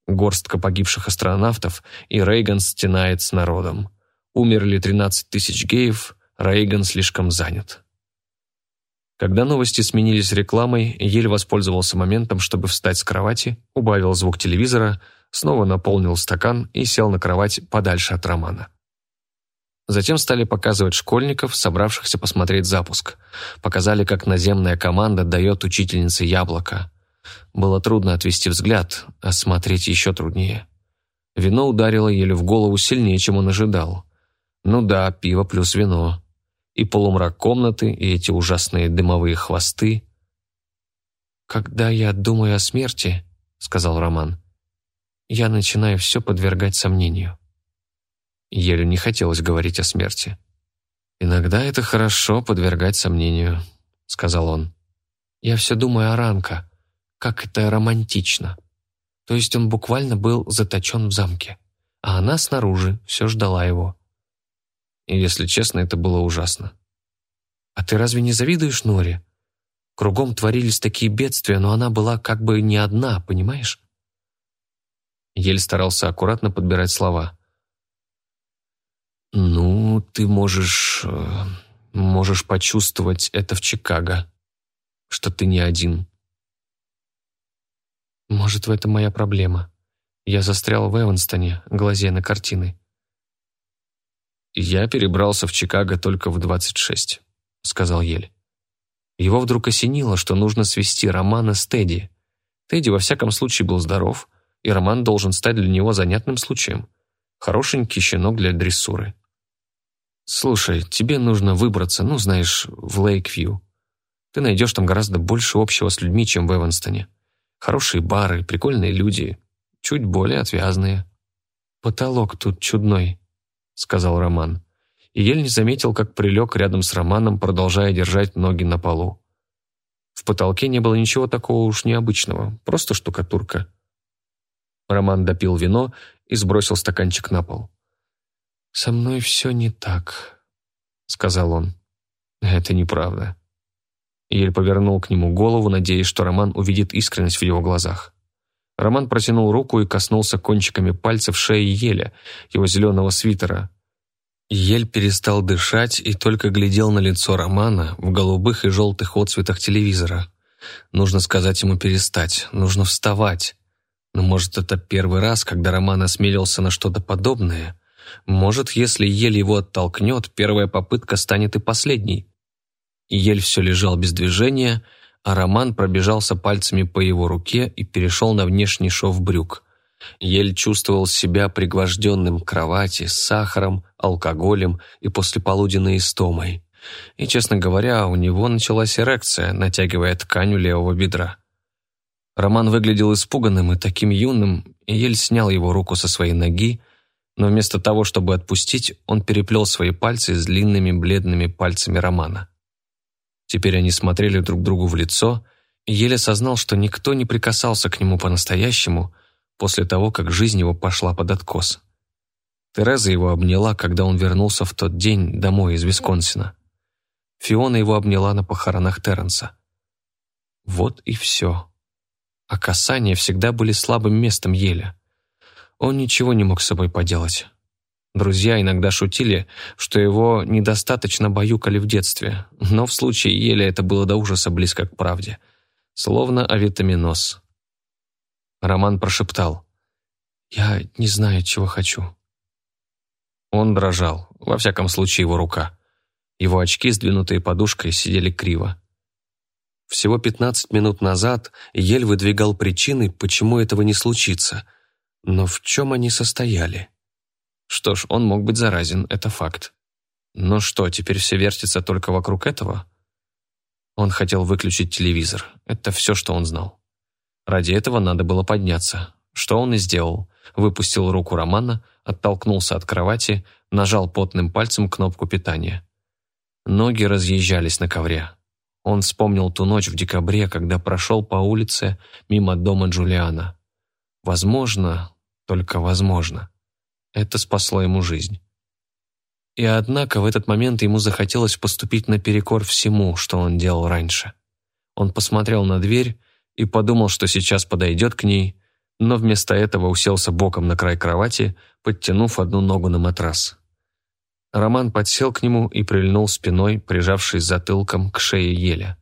Горстка погибших астронавтов, и Рейган стенает с народом. Умерли 13 тысяч геев, Рейган слишком занят. Когда новости сменились рекламой, Ель воспользовался моментом, чтобы встать с кровати, убавил звук телевизора, снова наполнил стакан и сел на кровать подальше от Романа. Затем стали показывать школьников, собравшихся посмотреть запуск. Показали, как наземная команда дает учительнице яблоко. Было трудно отвести взгляд, а смотреть еще труднее. Вино ударило еле в голову сильнее, чем он ожидал. Ну да, пиво плюс вино и полумрак комнаты, и эти ужасные дымовые хвосты. «Когда я думаю о смерти», — сказал Роман, — «я начинаю все подвергать сомнению». Еле не хотелось говорить о смерти. «Иногда это хорошо подвергать сомнению», — сказал он. «Я все думаю о Ранка, как это романтично. То есть он буквально был заточен в замке, а она снаружи все ждала его. И, если честно, это было ужасно. А ты разве не завидуешь Норе? Кругом творились такие бедствия, но она была как бы не одна, понимаешь? Ель старался аккуратно подбирать слова. «Ну, ты можешь... Э, можешь почувствовать это в Чикаго, что ты не один». «Может, в этом моя проблема. Я застрял в Эванстоне, глазея на картины». «Я перебрался в Чикаго только в 26», — сказал Ель. Его вдруг осенило, что нужно свести Романа с Тедди. Тедди во всяком случае был здоров, и Роман должен стать для него занятным случаем. Хорошенький щенок для дрессуры. «Слушай, тебе нужно выбраться, ну, знаешь, в Лейквью. Ты найдешь там гораздо больше общего с людьми, чем в Эванстоне. Хорошие бары, прикольные люди, чуть более отвязные». «Потолок тут чудной», — сказал Роман. И Ель не заметил, как прилег рядом с Романом, продолжая держать ноги на полу. В потолке не было ничего такого уж необычного, просто штукатурка. Роман допил вино и сбросил стаканчик на пол. «Со мной все не так», — сказал он. «Это неправда». Ель повернул к нему голову, надеясь, что Роман увидит искренность в его глазах. Роман протянул руку и коснулся кончиками пальцев шеи Еля, его зеленого свитера. Ель перестал дышать и только глядел на лицо Романа в голубых и желтых отцветах телевизора. Нужно сказать ему перестать, нужно вставать. Но может, это первый раз, когда Роман осмелился на что-то подобное — может, если Ель его оттолкнет, первая попытка станет и последней. Ель все лежал без движения, а Роман пробежался пальцами по его руке и перешел на внешний шов брюк. Ель чувствовал себя пригвожденным к кровати с сахаром, алкоголем и послеполуденной истомой. И, честно говоря, у него началась эрекция, натягивая ткань у левого бедра. Роман выглядел испуганным и таким юным, и Ель снял его руку со своей ноги, но вместо того, чтобы отпустить, он переплел свои пальцы с длинными бледными пальцами Романа. Теперь они смотрели друг другу в лицо, и еле сознал, что никто не прикасался к нему по-настоящему после того, как жизнь его пошла под откос. Тереза его обняла, когда он вернулся в тот день домой из Висконсина. Фиона его обняла на похоронах Терренса. Вот и все. А касания всегда были слабым местом Еля. Он ничего не мог с собой поделать. Друзья иногда шутили, что его недостаточно баюкали в детстве, но в случае Еля это было до ужаса близко к правде. Словно авитаминоз. Роман прошептал. «Я не знаю, чего хочу». Он дрожал, во всяком случае его рука. Его очки, сдвинутые подушкой, сидели криво. Всего 15 минут назад Ель выдвигал причины, почему этого не случится – но в чем они состояли? Что ж, он мог быть заразен, это факт. Но что, теперь все вертится только вокруг этого? Он хотел выключить телевизор. Это все, что он знал. Ради этого надо было подняться. Что он и сделал. Выпустил руку Романа, оттолкнулся от кровати, нажал потным пальцем кнопку питания. Ноги разъезжались на ковре. Он вспомнил ту ночь в декабре, когда прошел по улице мимо дома Джулиана. Возможно, только возможно. Это спасло ему жизнь. И однако в этот момент ему захотелось поступить наперекор всему, что он делал раньше. Он посмотрел на дверь и подумал, что сейчас подойдет к ней, но вместо этого уселся боком на край кровати, подтянув одну ногу на матрас. Роман подсел к нему и прильнул спиной, прижавшись затылком к шее Еля.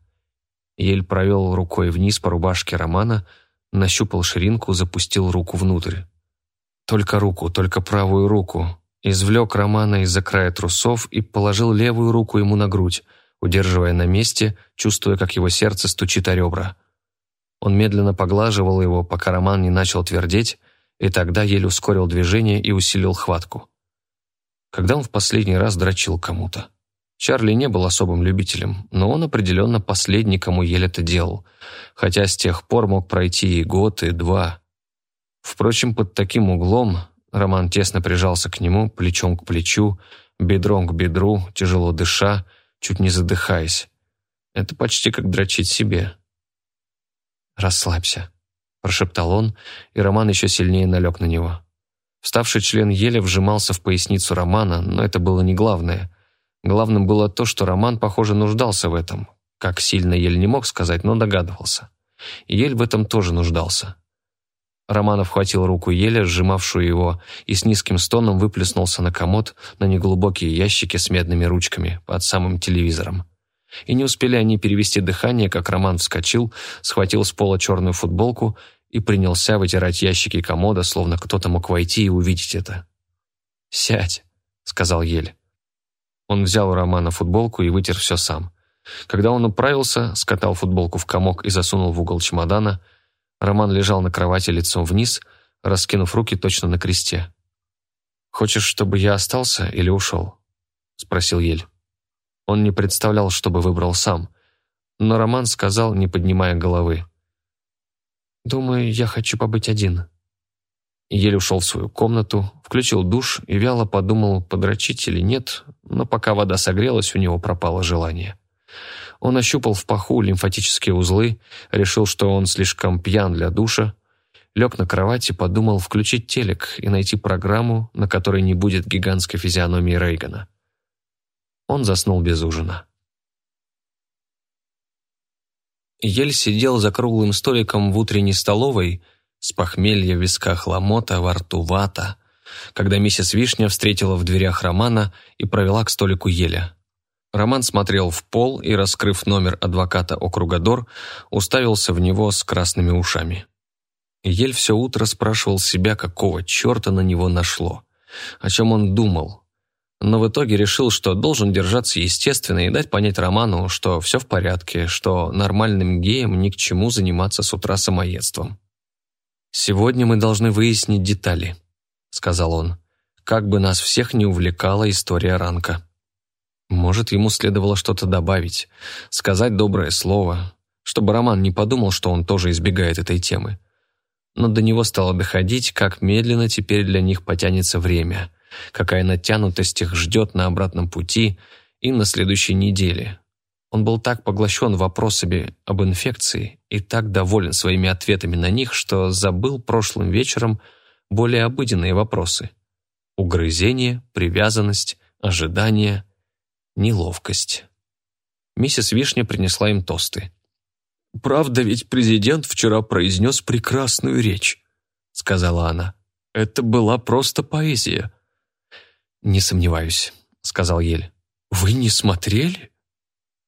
Ель провел рукой вниз по рубашке Романа, нащупал ширинку, запустил руку внутрь. Только руку, только правую руку. Извлек Романа из-за края трусов и положил левую руку ему на грудь, удерживая на месте, чувствуя, как его сердце стучит о ребра. Он медленно поглаживал его, пока Роман не начал твердеть, и тогда еле ускорил движение и усилил хватку. Когда он в последний раз дрочил кому-то? Чарли не был особым любителем, но он определенно последний, кому еле это делал, хотя с тех пор мог пройти и год, и два. Впрочем, под таким углом Роман тесно прижался к нему, плечом к плечу, бедром к бедру, тяжело дыша, чуть не задыхаясь. Это почти как дрочить себе. «Расслабься», – прошептал он, и Роман еще сильнее налег на него. Вставший член еле вжимался в поясницу Романа, но это было не главное. Главным было то, что Роман, похоже, нуждался в этом. Как сильно Ель не мог сказать, но догадывался. Ель в этом тоже нуждался. Романов хватил руку Еля, сжимавшую его, и с низким стоном выплеснулся на комод на неглубокие ящики с медными ручками под самым телевизором. И не успели они перевести дыхание, как Роман вскочил, схватил с пола черную футболку и принялся вытирать ящики комода, словно кто-то мог войти и увидеть это. «Сядь», — сказал Ель. Он взял у Романа футболку и вытер все сам. Когда он управился, скатал футболку в комок и засунул в угол чемодана, Роман лежал на кровати лицом вниз, раскинув руки точно на кресте. «Хочешь, чтобы я остался или ушел?» — спросил Ель. Он не представлял, чтобы выбрал сам, но Роман сказал, не поднимая головы. «Думаю, я хочу побыть один». Ель ушел в свою комнату, включил душ и вяло подумал, подрочить или нет, но пока вода согрелась, у него пропало желание. Он ощупал в паху лимфатические узлы, решил, что он слишком пьян для душа, лег на кровати, подумал включить телек и найти программу, на которой не будет гигантской физиономии Рейгана. Он заснул без ужина. Ель сидел за круглым столиком в утренней столовой, с похмелья в висках ломота, во рту вата, когда миссис Вишня встретила в дверях Романа и провела к столику Еля. Роман смотрел в пол и, раскрыв номер адвоката округа Дор, уставился в него с красными ушами. Ель все утро спрашивал себя, какого черта на него нашло, о чем он думал, но в итоге решил, что должен держаться естественно и дать понять Роману, что все в порядке, что нормальным геям ни к чему заниматься с утра самоедством. «Сегодня мы должны выяснить детали», — сказал он, «как бы нас всех не увлекала история Ранка». Может, ему следовало что-то добавить, сказать доброе слово, чтобы Роман не подумал, что он тоже избегает этой темы. Но до него стало доходить, как медленно теперь для них потянется время, какая натянутость их ждет на обратном пути и на следующей неделе. Он был так поглощен вопросами об инфекции и так доволен своими ответами на них, что забыл прошлым вечером более обыденные вопросы. Угрызение, привязанность, ожидание – неловкость. Миссис Вишня принесла им тосты. «Правда, ведь президент вчера произнес прекрасную речь», — сказала она. «Это была просто поэзия». «Не сомневаюсь», — сказал Ель. «Вы не смотрели?»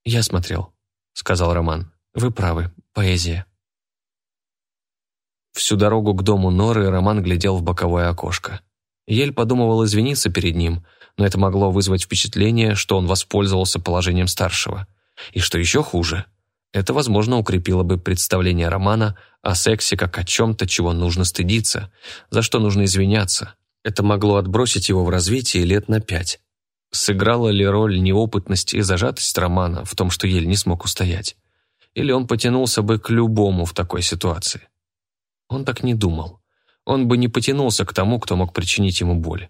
«Я смотрел», — сказал Роман. «Вы правы, поэзия». Всю дорогу к дому Норы Роман глядел в боковое окошко. Ель подумывал извиниться перед ним, но это могло вызвать впечатление, что он воспользовался положением старшего. И что еще хуже, это, возможно, укрепило бы представление Романа о сексе как о чем-то, чего нужно стыдиться, за что нужно извиняться. Это могло отбросить его в развитии лет на пять. Сыграла ли роль неопытность и зажатость Романа в том, что Ель не смог устоять? Или он потянулся бы к любому в такой ситуации? Он так не думал. Он бы не потянулся к тому, кто мог причинить ему боль.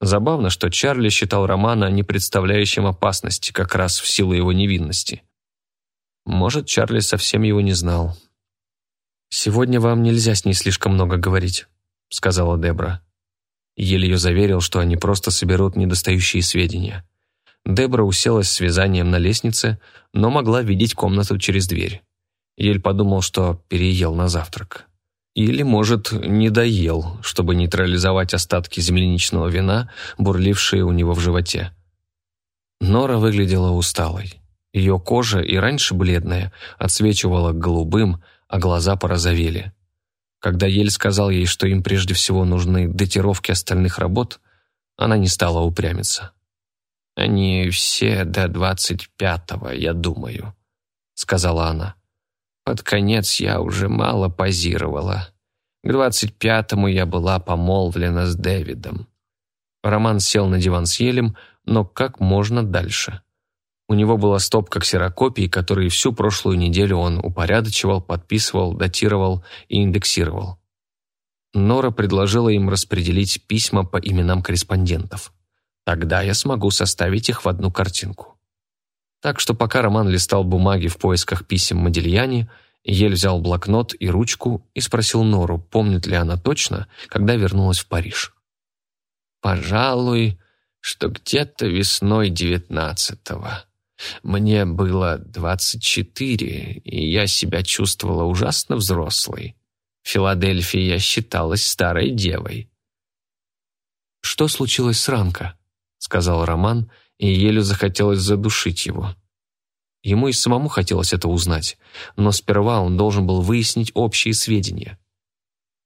Забавно, что Чарли считал Романа не представляющим опасности как раз в силу его невинности. Может, Чарли совсем его не знал. «Сегодня вам нельзя с ней слишком много говорить», — сказала Дебра. Еле ее заверил, что они просто соберут недостающие сведения. Дебра уселась с вязанием на лестнице, но могла видеть комнату через дверь. Ель подумал, что переел на завтрак. Или, может, не доел, чтобы нейтрализовать остатки земляничного вина, бурлившие у него в животе. Нора выглядела усталой. Ее кожа, и раньше бледная, отсвечивала голубым, а глаза порозовели. Когда Ель сказал ей, что им прежде всего нужны датировки остальных работ, она не стала упрямиться. «Они все до двадцать пятого, я думаю», — сказала она. Под конец я уже мало позировала. К двадцать пятому я была помолвлена с Дэвидом. Роман сел на диван с Елем, но как можно дальше. У него была стопка ксерокопий, которые всю прошлую неделю он упорядочивал, подписывал, датировал и индексировал. Нора предложила им распределить письма по именам корреспондентов. Тогда я смогу составить их в одну картинку. Так что пока Роман листал бумаги в поисках писем Модильяне, Ель взял блокнот и ручку и спросил Нору, помнит ли она точно, когда вернулась в Париж. «Пожалуй, что где-то весной девятнадцатого. Мне было двадцать четыре, и я себя чувствовала ужасно взрослой. В Филадельфии я считалась старой девой». «Что случилось с Ранко?» — сказал Роман, и Елю захотелось задушить его. Ему и самому хотелось это узнать, но сперва он должен был выяснить общие сведения.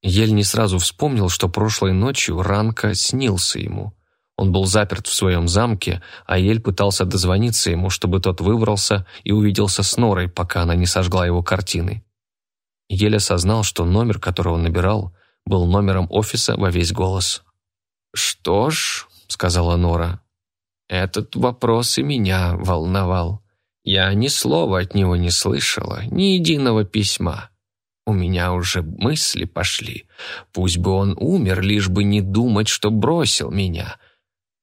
Ель не сразу вспомнил, что прошлой ночью Ранка снился ему. Он был заперт в своем замке, а Ель пытался дозвониться ему, чтобы тот выбрался и увиделся с Норой, пока она не сожгла его картины. Ель осознал, что номер, который он набирал, был номером офиса во весь голос. «Что ж», — сказала Нора, — «этот вопрос и меня волновал. Я ни слова от него не слышала, ни единого письма. У меня уже мысли пошли. Пусть бы он умер, лишь бы не думать, что бросил меня.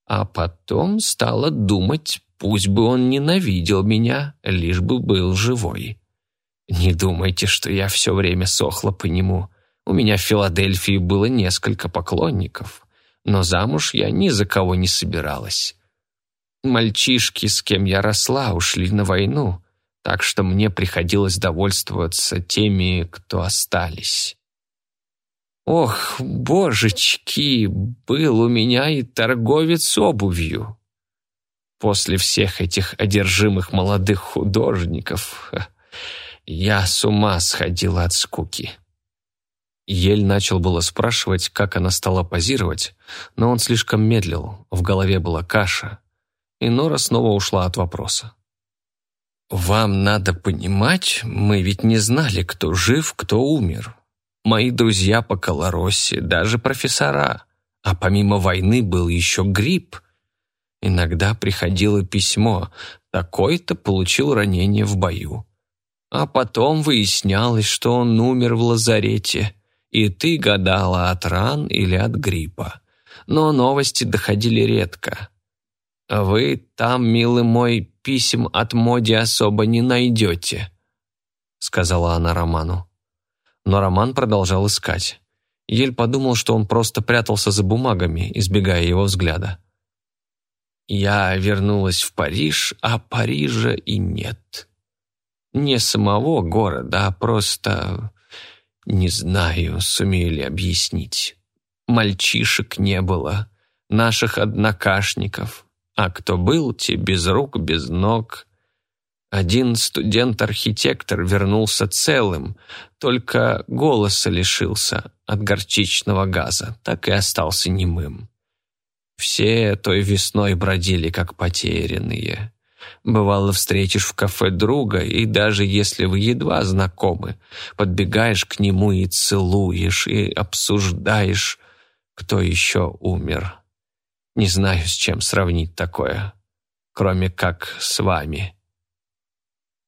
А потом стала думать, пусть бы он ненавидел меня, лишь бы был живой. Не думайте, что я все время сохла по нему. У меня в Филадельфии было несколько поклонников, но замуж я ни за кого не собиралась. Мальчишки, с кем я росла, ушли на войну, так что мне приходилось довольствоваться теми, кто остались. Ох, божечки, был у меня и торговец обувью. После всех этих одержимых молодых художников я с ума сходила от скуки. Ель начал было спрашивать, как она стала позировать, но он слишком медлил, в голове была каша, и Нора снова ушла от вопроса. «Вам надо понимать, мы ведь не знали, кто жив, кто умер. Мои друзья по Колоросе, даже профессора. А помимо войны был еще грипп. Иногда приходило письмо, такой-то получил ранение в бою. А потом выяснялось, что он умер в лазарете, и ты гадала от ран или от гриппа. Но новости доходили редко. «Вы там, милый мой, писем от Моди особо не найдете», сказала она Роману. Но Роман продолжал искать. Ель подумал, что он просто прятался за бумагами, избегая его взгляда. «Я вернулась в Париж, а Парижа и нет. Не самого города, а просто... Не знаю, сумею ли объяснить. Мальчишек не было, наших однокашников, а кто был, те без рук, без ног. Один студент-архитектор вернулся целым, только голоса лишился от горчичного газа, так и остался немым. Все той весной бродили, как потерянные. Бывало, встретишь в кафе друга, и даже если вы едва знакомы, подбегаешь к нему и целуешь, и обсуждаешь, кто еще умер. Не знаю, с чем сравнить такое, кроме как с вами».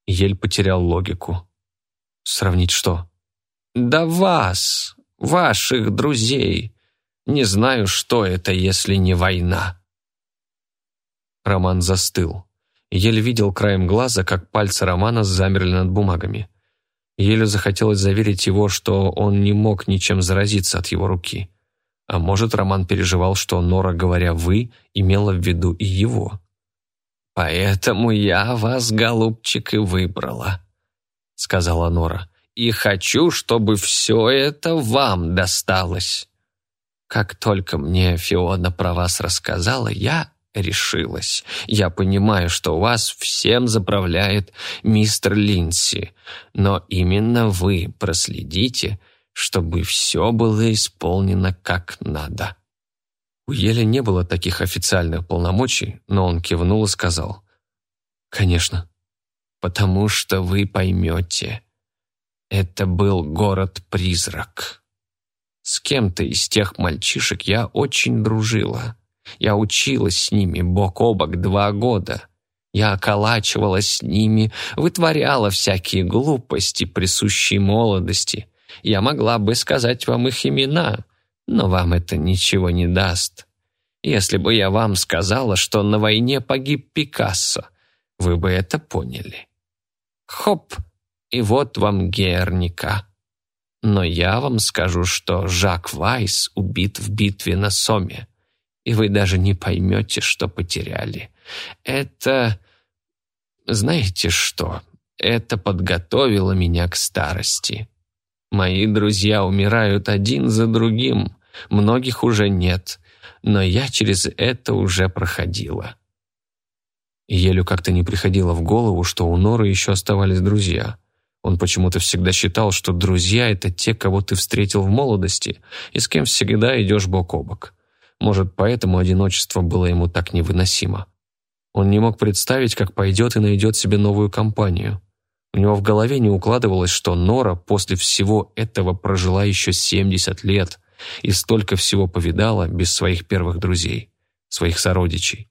Ель потерял логику. «Сравнить что?» «Да вас, ваших друзей. Не знаю, что это, если не война». Роман застыл. Еле видел краем глаза, как пальцы Романа замерли над бумагами. Еле захотелось заверить его, что он не мог ничем заразиться от его руки. А может, Роман переживал, что Нора, говоря «вы», имела в виду и его. «Поэтому я вас, голубчик, и выбрала», — сказала Нора. «И хочу, чтобы все это вам досталось». Как только мне Фиона про вас рассказала, я решилась. Я понимаю, что вас всем заправляет мистер Линси, но именно вы проследите, чтобы все было исполнено как надо. У Еля не было таких официальных полномочий, но он кивнул и сказал. «Конечно». «Потому что вы поймете, это был город-призрак. С кем-то из тех мальчишек я очень дружила. Я училась с ними бок о бок два года». Я околачивалась с ними, вытворяла всякие глупости, присущие молодости. Я могла бы сказать вам их имена, Но вам это ничего не даст. Если бы я вам сказала, что на войне погиб Пикассо, вы бы это поняли. Хоп, и вот вам Герника. Но я вам скажу, что Жак Вайс убит в битве на Соме, и вы даже не поймете, что потеряли. Это... Знаете что? Это подготовило меня к старости. Мои друзья умирают один за другим, многих уже нет, но я через это уже проходила. Елю как-то не приходило в голову, что у Норы еще оставались друзья. Он почему-то всегда считал, что друзья — это те, кого ты встретил в молодости и с кем всегда идешь бок о бок. Может, поэтому одиночество было ему так невыносимо. Он не мог представить, как пойдет и найдет себе новую компанию. У него в голове не укладывалось, что Нора после всего этого прожила еще 70 лет и столько всего повидала без своих первых друзей, своих сородичей.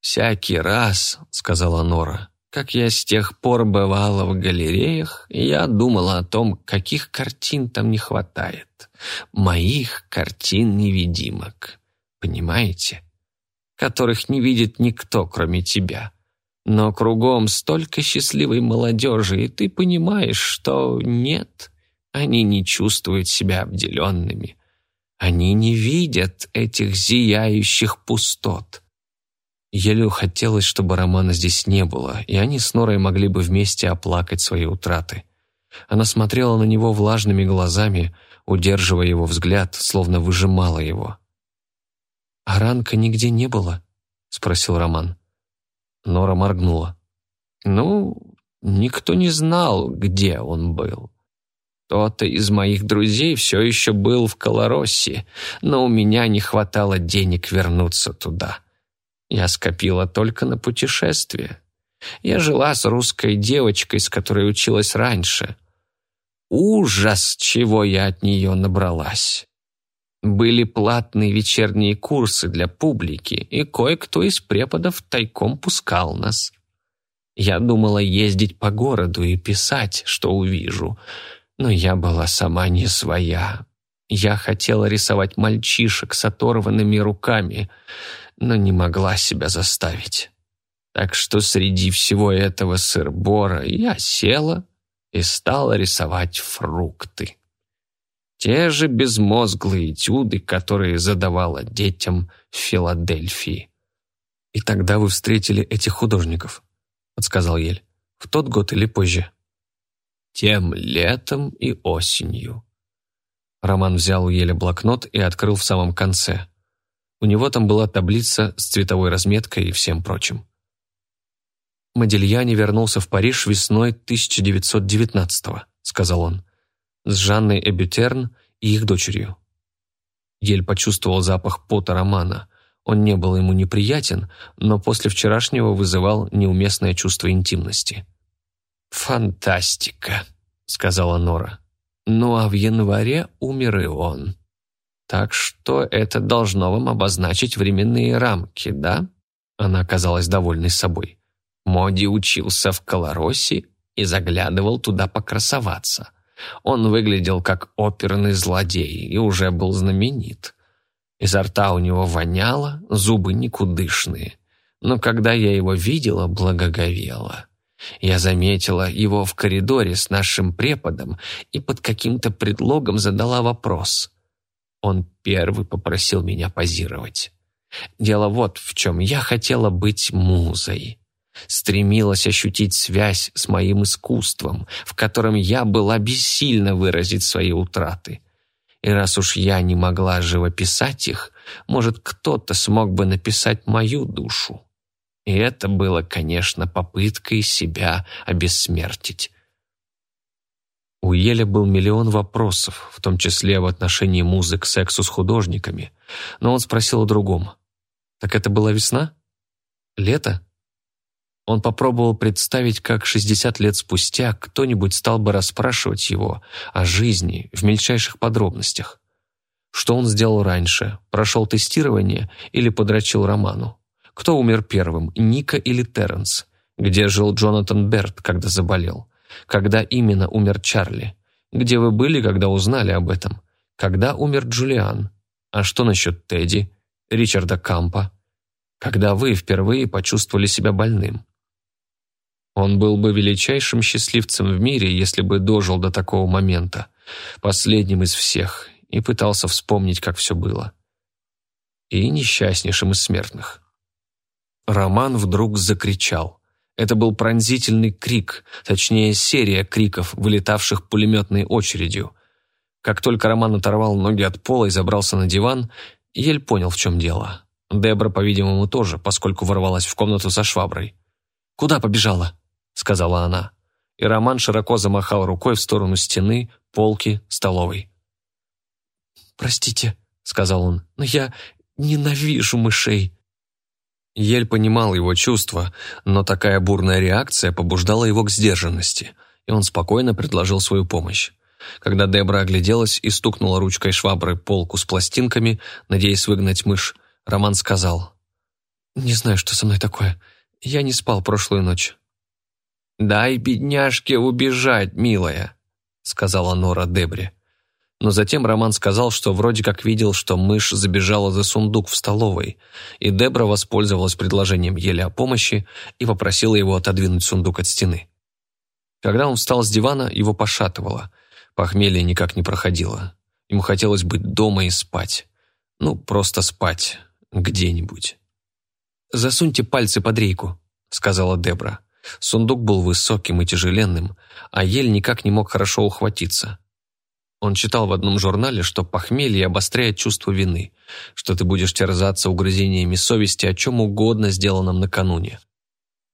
«Всякий раз», — сказала Нора, — «как я с тех пор бывала в галереях, я думала о том, каких картин там не хватает. Моих картин-невидимок. Понимаете? Которых не видит никто, кроме тебя. Но кругом столько счастливой молодежи, и ты понимаешь, что нет, они не чувствуют себя обделенными. Они не видят этих зияющих пустот. Елю хотелось, чтобы Романа здесь не было, и они с Норой могли бы вместе оплакать свои утраты. Она смотрела на него влажными глазами, удерживая его взгляд, словно выжимала его. «А Ранка нигде не было?» — спросил Роман. Нора моргнула. «Ну, никто не знал, где он был. Кто-то из моих друзей все еще был в Колороссе, но у меня не хватало денег вернуться туда. Я скопила только на путешествие. Я жила с русской девочкой, с которой училась раньше. Ужас, чего я от нее набралась. Были платные вечерние курсы для публики, и кое-кто из преподов тайком пускал нас. Я думала ездить по городу и писать, что увижу, но я была сама не своя. Я хотела рисовать мальчишек с оторванными руками, но не могла себя заставить. Так что среди всего этого сыр-бора я села и стала рисовать фрукты. Те же безмозглые этюды, которые задавала детям в Филадельфии. «И тогда вы встретили этих художников», — подсказал Ель. «В тот год или позже?» «Тем летом и осенью». Роман взял у Еля блокнот и открыл в самом конце. У него там была таблица с цветовой разметкой и всем прочим. «Модильяни вернулся в Париж весной 1919-го», — сказал он с Жанной Эбютерн и их дочерью. Ель почувствовал запах пота Романа. Он не был ему неприятен, но после вчерашнего вызывал неуместное чувство интимности. «Фантастика», — сказала Нора. «Ну а в январе умер и он. Так что это должно вам обозначить временные рамки, да?» Она оказалась довольной собой. Моди учился в Колоросе и заглядывал туда покрасоваться. Он выглядел как оперный злодей и уже был знаменит. Изо рта у него воняло, зубы никудышные. Но когда я его видела, благоговела. Я заметила его в коридоре с нашим преподом и под каким-то предлогом задала вопрос. Он первый попросил меня позировать. Дело вот в чем. Я хотела быть музой стремилась ощутить связь с моим искусством, в котором я была бессильна выразить свои утраты. И раз уж я не могла живописать их, может, кто-то смог бы написать мою душу. И это было, конечно, попыткой себя обессмертить. У Еля был миллион вопросов, в том числе в отношении музы к сексу с художниками, но он спросил о другом. «Так это была весна? Лето?» Он попробовал представить, как 60 лет спустя кто-нибудь стал бы расспрашивать его о жизни в мельчайших подробностях. Что он сделал раньше? Прошел тестирование или подрочил Роману? Кто умер первым, Ника или Терренс? Где жил Джонатан Берт, когда заболел? Когда именно умер Чарли? Где вы были, когда узнали об этом? Когда умер Джулиан? А что насчет Тедди, Ричарда Кампа? Когда вы впервые почувствовали себя больным? Он был бы величайшим счастливцем в мире, если бы дожил до такого момента, последним из всех, и пытался вспомнить, как все было. И несчастнейшим из смертных. Роман вдруг закричал. Это был пронзительный крик, точнее серия криков, вылетавших пулеметной очередью. Как только Роман оторвал ноги от пола и забрался на диван, Ель понял, в чем дело. Дебра, по-видимому, тоже, поскольку ворвалась в комнату со шваброй. «Куда побежала?» — сказала она. И Роман широко замахал рукой в сторону стены, полки, столовой. «Простите», — сказал он, — «но я ненавижу мышей». Ель понимал его чувства, но такая бурная реакция побуждала его к сдержанности, и он спокойно предложил свою помощь. Когда Дебра огляделась и стукнула ручкой швабры полку с пластинками, надеясь выгнать мышь, Роман сказал, «Не знаю, что со мной такое. Я не спал прошлую ночь». «Дай бедняжке убежать, милая», — сказала Нора Дебре. Но затем Роман сказал, что вроде как видел, что мышь забежала за сундук в столовой, и Дебра воспользовалась предложением Еле о помощи и попросила его отодвинуть сундук от стены. Когда он встал с дивана, его пошатывало. Похмелье никак не проходило. Ему хотелось быть дома и спать. Ну, просто спать. Где-нибудь. «Засуньте пальцы под рейку», — сказала Дебра. Сундук был высоким и тяжеленным, а Ель никак не мог хорошо ухватиться. Он читал в одном журнале, что похмелье обостряет чувство вины, что ты будешь терзаться угрызениями совести о чем угодно сделанном накануне.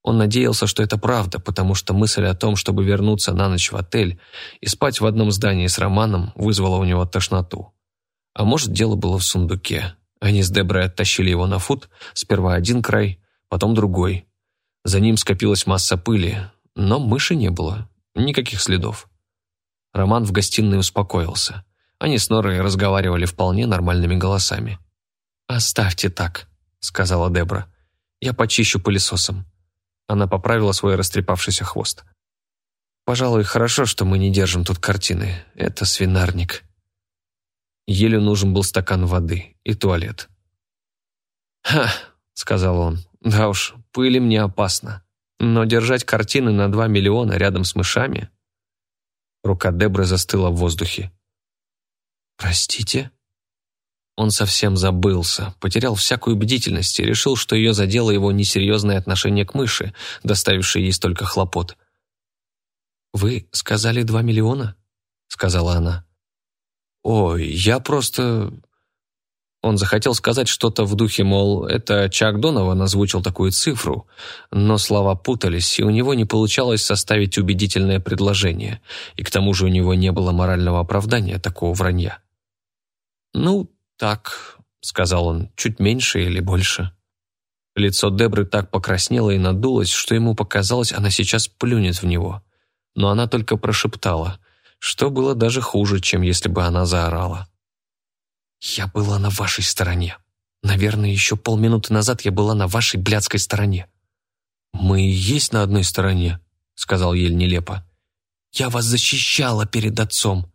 Он надеялся, что это правда, потому что мысль о том, чтобы вернуться на ночь в отель и спать в одном здании с Романом, вызвала у него тошноту. А может, дело было в сундуке. Они с Деброй оттащили его на фут, сперва один край, потом другой. За ним скопилась масса пыли, но мыши не было, никаких следов. Роман в гостиной успокоился. Они с Норой разговаривали вполне нормальными голосами. «Оставьте так», — сказала Дебра. «Я почищу пылесосом». Она поправила свой растрепавшийся хвост. «Пожалуй, хорошо, что мы не держим тут картины. Это свинарник». Еле нужен был стакан воды и туалет. «Ха», — сказал он, — «да уж, пыли мне опасно. Но держать картины на два миллиона рядом с мышами Рука Дебры застыла в воздухе. «Простите?» Он совсем забылся, потерял всякую бдительность и решил, что ее задело его несерьезное отношение к мыши, доставившее ей столько хлопот. «Вы сказали два миллиона?» — сказала она. «Ой, я просто...» Он захотел сказать что-то в духе, мол, это Чак Донован озвучил такую цифру, но слова путались, и у него не получалось составить убедительное предложение, и к тому же у него не было морального оправдания такого вранья. «Ну, так», — сказал он, — «чуть меньше или больше». Лицо Дебры так покраснело и надулось, что ему показалось, она сейчас плюнет в него. Но она только прошептала, что было даже хуже, чем если бы она заорала. «Я была на вашей стороне. Наверное, еще полминуты назад я была на вашей блядской стороне». «Мы и есть на одной стороне», — сказал Ель нелепо. «Я вас защищала перед отцом.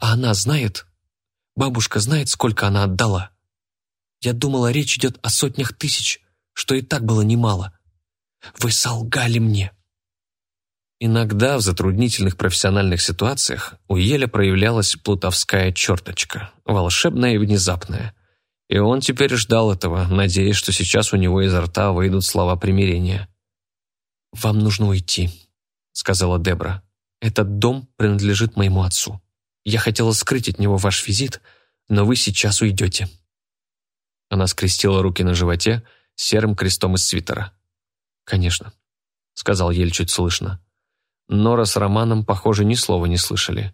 А она знает? Бабушка знает, сколько она отдала? Я думала, речь идет о сотнях тысяч, что и так было немало. Вы солгали мне». Иногда в затруднительных профессиональных ситуациях у Еля проявлялась плутовская черточка, волшебная и внезапная. И он теперь ждал этого, надеясь, что сейчас у него изо рта выйдут слова примирения. «Вам нужно уйти», — сказала Дебра. «Этот дом принадлежит моему отцу. Я хотела скрыть от него ваш визит, но вы сейчас уйдете». Она скрестила руки на животе серым крестом из свитера. «Конечно», — сказал Ель чуть слышно. Нора с Романом, похоже, ни слова не слышали.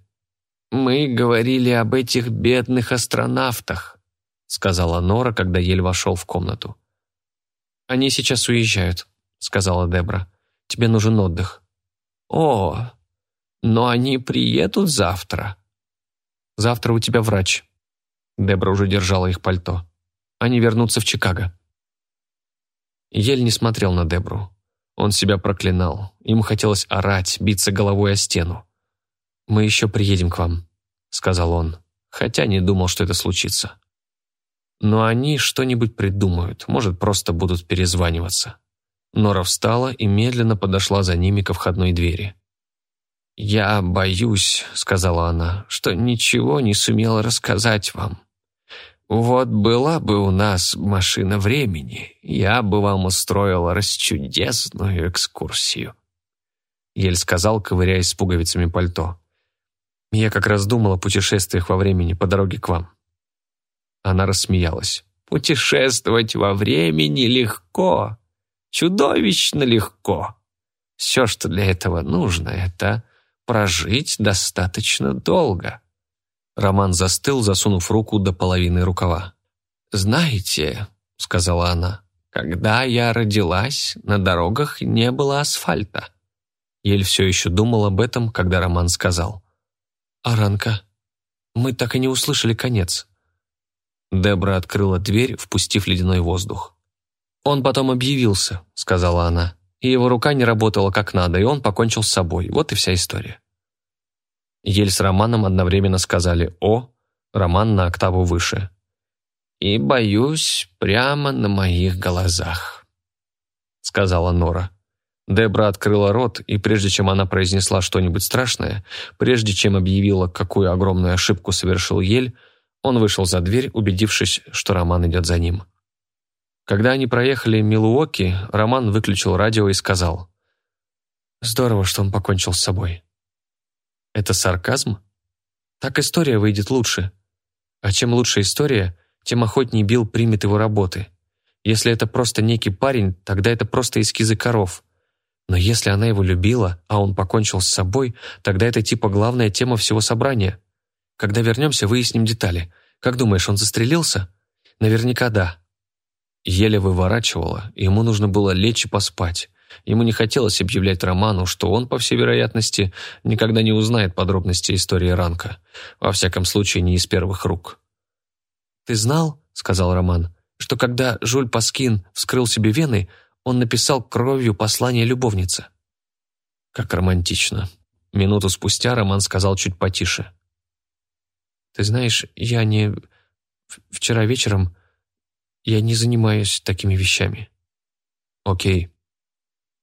«Мы говорили об этих бедных астронавтах», сказала Нора, когда Ель вошел в комнату. «Они сейчас уезжают», сказала Дебра. «Тебе нужен отдых». «О, но они приедут завтра». «Завтра у тебя врач». Дебра уже держала их пальто. «Они вернутся в Чикаго». Ель не смотрел на Дебру. Он себя проклинал. Ему хотелось орать, биться головой о стену. «Мы еще приедем к вам», — сказал он. хотя не думал, что это случится. Но они что-нибудь придумают, может, просто будут перезваниваться. Нора встала и медленно подошла за ними ко входной двери. «Я боюсь», — сказала она, — «что ничего не сумела рассказать вам. Вот была бы у нас машина времени, я бы вам устроила расчудесную экскурсию». Ель сказал, ковыряясь с пуговицами пальто. «Я как раз думала о путешествиях во времени по дороге к вам». Она рассмеялась. «Путешествовать во времени легко, чудовищно легко. Все, что для этого нужно, это прожить достаточно долго». Роман застыл, засунув руку до половины рукава. «Знаете», — сказала она, — «когда я родилась, на дорогах не было асфальта». Ель все еще думал об этом, когда Роман сказал. «Аранка, мы так и не услышали конец». Дебра открыла дверь, впустив ледяной воздух. «Он потом объявился», — сказала она. «И его рука не работала как надо, и он покончил с собой. Вот и вся история». Ель с Романом одновременно сказали «О», Роман на октаву выше. «И боюсь, прямо на моих глазах», — сказала Нора. Дебра открыла рот, и прежде чем она произнесла что-нибудь страшное, прежде чем объявила, какую огромную ошибку совершил Ель, он вышел за дверь, убедившись, что Роман идет за ним. Когда они проехали Милуоки, Роман выключил радио и сказал, «Здорово, что он покончил с собой». Это сарказм? Так история выйдет лучше. А чем лучше история, тем охотнее Билл примет его работы. Если это просто некий парень, тогда это просто эскизы коров. Но если она его любила, а он покончил с собой, тогда это типа главная тема всего собрания. Когда вернемся, выясним детали. Как думаешь, он застрелился? Наверняка да. Еле выворачивала, ему нужно было лечь и поспать. Ему не хотелось объявлять Роману, что он, по всей вероятности, никогда не узнает подробности истории Ранка. Во всяком случае, не из первых рук. «Ты знал, — сказал Роман, — что когда Жуль Паскин вскрыл себе вены, он написал кровью послание любовнице?» Как романтично. Минуту спустя Роман сказал чуть потише. «Ты знаешь, я не... Вчера вечером я не занимаюсь такими вещами». «Окей»,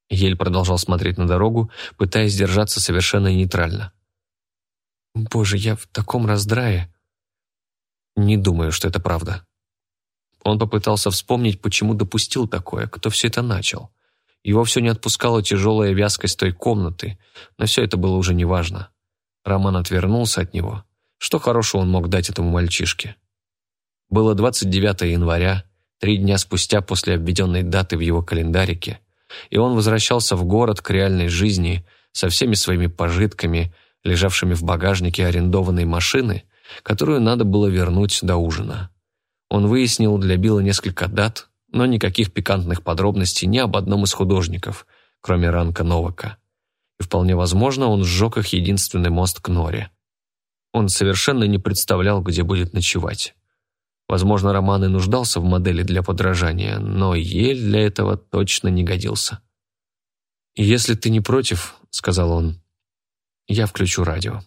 Ель продолжал смотреть на дорогу, пытаясь держаться совершенно нейтрально. «Боже, я в таком раздрае!» «Не думаю, что это правда». Он попытался вспомнить, почему допустил такое, кто все это начал. Его все не отпускала тяжелая вязкость той комнаты, но все это было уже неважно. Роман отвернулся от него. Что хорошего он мог дать этому мальчишке? Было 29 января, три дня спустя после обведенной даты в его календарике – и он возвращался в город к реальной жизни со всеми своими пожитками, лежавшими в багажнике арендованной машины, которую надо было вернуть до ужина. Он выяснил для Билла несколько дат, но никаких пикантных подробностей ни об одном из художников, кроме Ранка Новака. И вполне возможно, он сжег их единственный мост к Норе. Он совершенно не представлял, где будет ночевать. Возможно, Роман и нуждался в модели для подражания, но Ель для этого точно не годился. «Если ты не против», — сказал он, — «я включу радио».